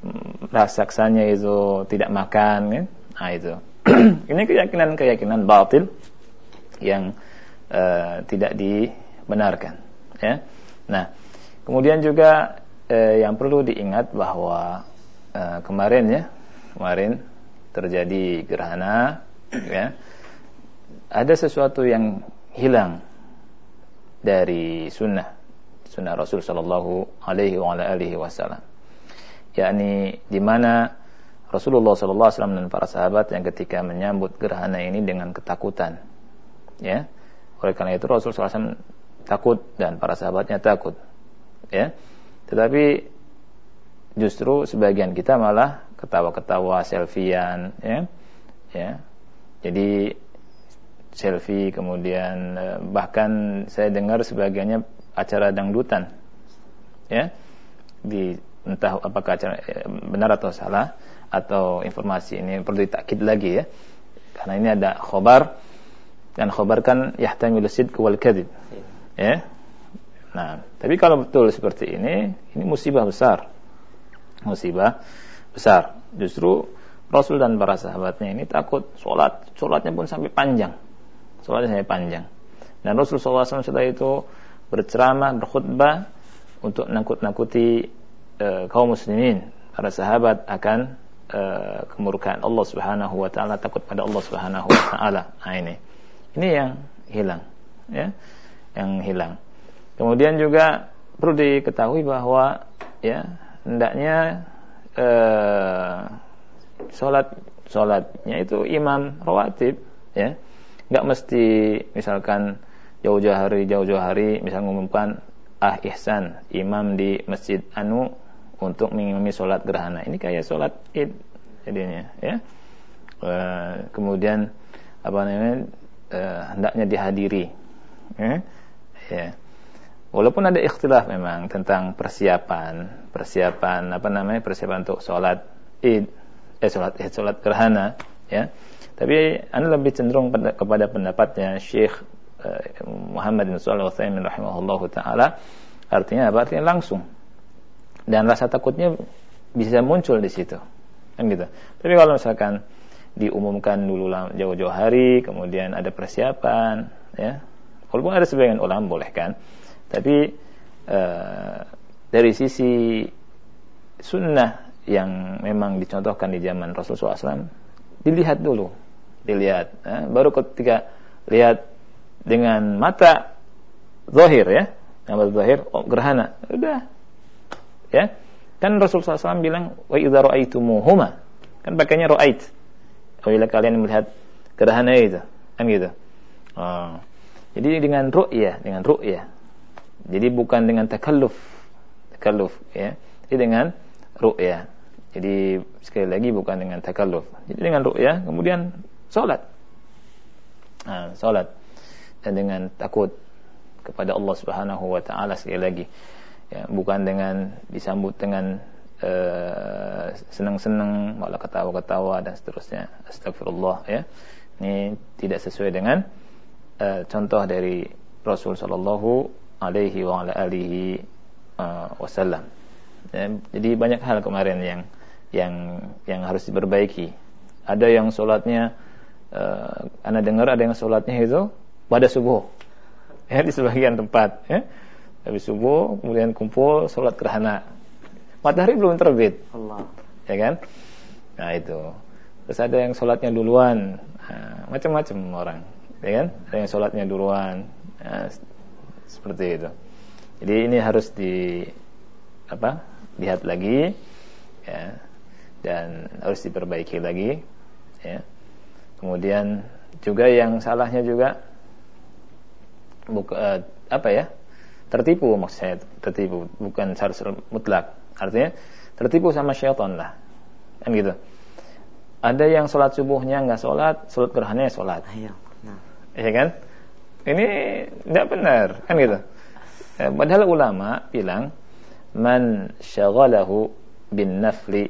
Speaker 1: mm, raksasanya itu tidak makan ya. Nah itu. Ini keyakinan-keyakinan batil yang uh, tidak dibenarkan ya. Nah, kemudian juga uh, yang perlu diingat bahwa uh, kemarin ya, kemarin terjadi gerhana ya. Ada sesuatu yang hilang dari sunnah sunnah Rasul sallallahu alaihi wa wasallam. yakni di mana Rasulullah sallallahu alaihi wasallam dan para sahabat yang ketika menyambut gerhana ini dengan ketakutan. Ya. Oleh karena itu Rasul wasallam takut dan para sahabatnya takut. Ya. Tetapi justru sebagian kita malah ketawa-ketawa selfiean ya. Ya. Jadi selfie kemudian eh, bahkan saya dengar sebagiannya acara dangdutan ya. Di entah apakah acara eh, benar atau salah atau informasi ini perlu ditakkid lagi ya. Karena ini ada khobar dan khobar kan yahtamilu sidq wal kadhib ya. Nah tapi kalau betul seperti ini ini musibah besar musibah besar justru Rasul dan para sahabatnya ini takut sholat sholatnya pun sampai panjang sholatnya sampai panjang dan Rasul SAW setelah itu berceramah, berkhutbah untuk nakut-nakuti e, kaum muslimin, para sahabat akan e, kemurkaan Allah Subhanahu wa taala, takut pada Allah Subhanahu wa taala. Nah ini. Ini yang hilang, ya. Yang hilang. Kemudian juga perlu diketahui bahwa ya hendaknya e, salat salatnya itu imam rawatib ya. Nggak mesti misalkan jauh-jauh hari jauh-jauh hari misalnya mengumumkan ah ihsan imam di masjid anu untuk mengimami sholat gerhana. Ini kayak sholat id jadinya ya. E, kemudian apa namanya e, hendaknya dihadiri ya, ya walaupun ada ikhtilaf memang tentang persiapan persiapan apa namanya persiapan untuk sholat id eh sholat id sholat gerhana ya tapi anda lebih cenderung kepada pendapatnya Syekh Eh, Muhammad bin Shalih Utsaimin rahimahullahu taala artinya apa? Artinya langsung. Dan rasa takutnya bisa muncul di situ. Kan gitu. Tapi kalau misalkan diumumkan dulu jauh-jauh hari, kemudian ada persiapan, ya. Walaupun ada sebagian ulama boleh kan. Tapi uh, dari sisi sunnah yang memang dicontohkan di zaman Rasulullah SAW, dilihat dulu, dilihat. Eh, baru ketika lihat dengan mata zahir ya mata zahir oh, gerhana udah ya kan Rasulullah SAW bilang wa idza ra'aitumuhuma kan pakainya ra'ait apabila kalian melihat gerhana itu kan gitu oh. jadi dengan ru'yah dengan ru'yah jadi bukan dengan takalluf takalluf ya jadi dengan ru'yah jadi sekali lagi bukan dengan takalluf jadi dengan ru'yah kemudian salat nah, salat dengan takut kepada Allah Subhanahu wa taala sekali lagi. Ya, bukan dengan disambut dengan uh, senang-senang malah ketawa-ketawa dan seterusnya. Astagfirullah ya. Ini tidak sesuai dengan uh, contoh dari Rasul sallallahu alaihi wa ala alihi uh, wasallam. Ya, jadi banyak hal kemarin yang yang yang harus diperbaiki. Ada yang sholatnya, uh, anda dengar ada yang sholatnya itu pada subuh, ya di sebagian tempat, ya. Habis subuh, kemudian kumpul sholat gerhana. Matahari belum terbit, Allah. ya kan? Nah itu. Terus ada yang sholatnya duluan, nah, macam-macam orang, ya kan? Ada yang sholatnya duluan, nah, seperti itu. Jadi ini harus di apa? Lihat lagi, ya. Dan harus diperbaiki lagi ya. Kemudian juga yang salahnya juga buka, uh, apa ya tertipu maksud saya tertipu bukan harus mutlak. Artinya tertipu sama syaitan lah. Kan gitu. Ada yang sholat subuhnya nggak sholat sholat gerhana ya sholat. Iya. Nah. ya kan ini tidak benar kan gitu. Ya, padahal ulama bilang man syaghalahu bin nafli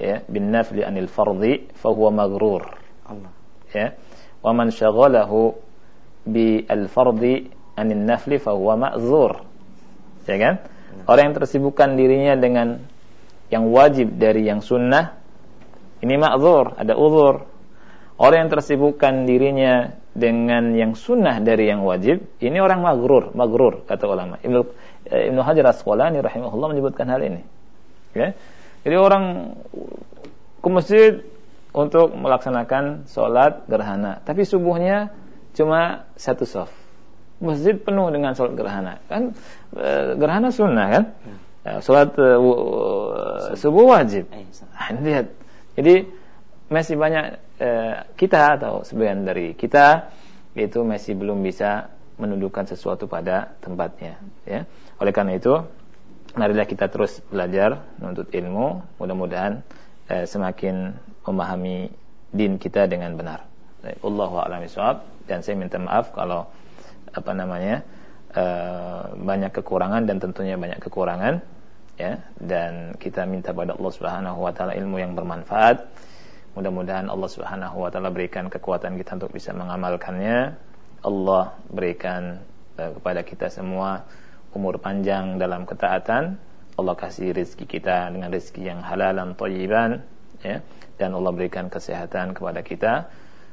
Speaker 1: ya bin nafli anil fardhi fa huwa maghrur Allah. Ya wa man syaghalahu bi al fardhi anil nafli fa huwa ma'zur. Ya kan? Orang yang tersibukkan dirinya dengan yang wajib dari yang sunnah ini ma'zur ada uzur. Orang yang tersibukkan dirinya dengan yang sunnah dari yang wajib ini orang maghrur maghrur kata ulama Ibnu Ibnu Hajar Asqalani rahimahullah menyebutkan hal ini ya jadi orang ke masjid untuk melaksanakan sholat gerhana. Tapi subuhnya cuma satu soft. Masjid penuh dengan sholat gerhana. Kan e, gerhana sunnah kan? Ya. Sholat e, subuh wajib. Nah, lihat. Jadi masih banyak e, kita atau sebagian dari kita itu masih belum bisa menundukkan sesuatu pada tempatnya. Ya. Oleh karena itu marilah kita terus belajar menuntut ilmu mudah-mudahan eh, semakin memahami din kita dengan benar Allah a'lam dan saya minta maaf kalau apa namanya eh, banyak kekurangan dan tentunya banyak kekurangan ya dan kita minta pada Allah Subhanahu wa taala ilmu yang bermanfaat mudah-mudahan Allah Subhanahu wa taala berikan kekuatan kita untuk bisa mengamalkannya. Allah berikan eh, kepada kita semua umur panjang dalam ketaatan. Allah kasih rezeki kita dengan rezeki yang halalan thayyiban ya. Dan Allah berikan kesehatan kepada kita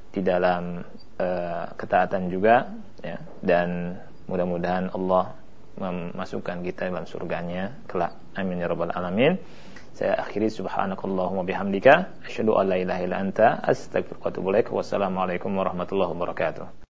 Speaker 1: di dalam uh, ketaatan juga ya. Dan mudah-mudahan Allah memasukkan kita dalam surganya kelak. Amin ya rabbal alamin saya akhiri subhanakallahumma bihamdika asyhadu an la ilaha illa anta astaghfiruka wa atubu ilaik wassalamu alaikum warahmatullahi wabarakatuh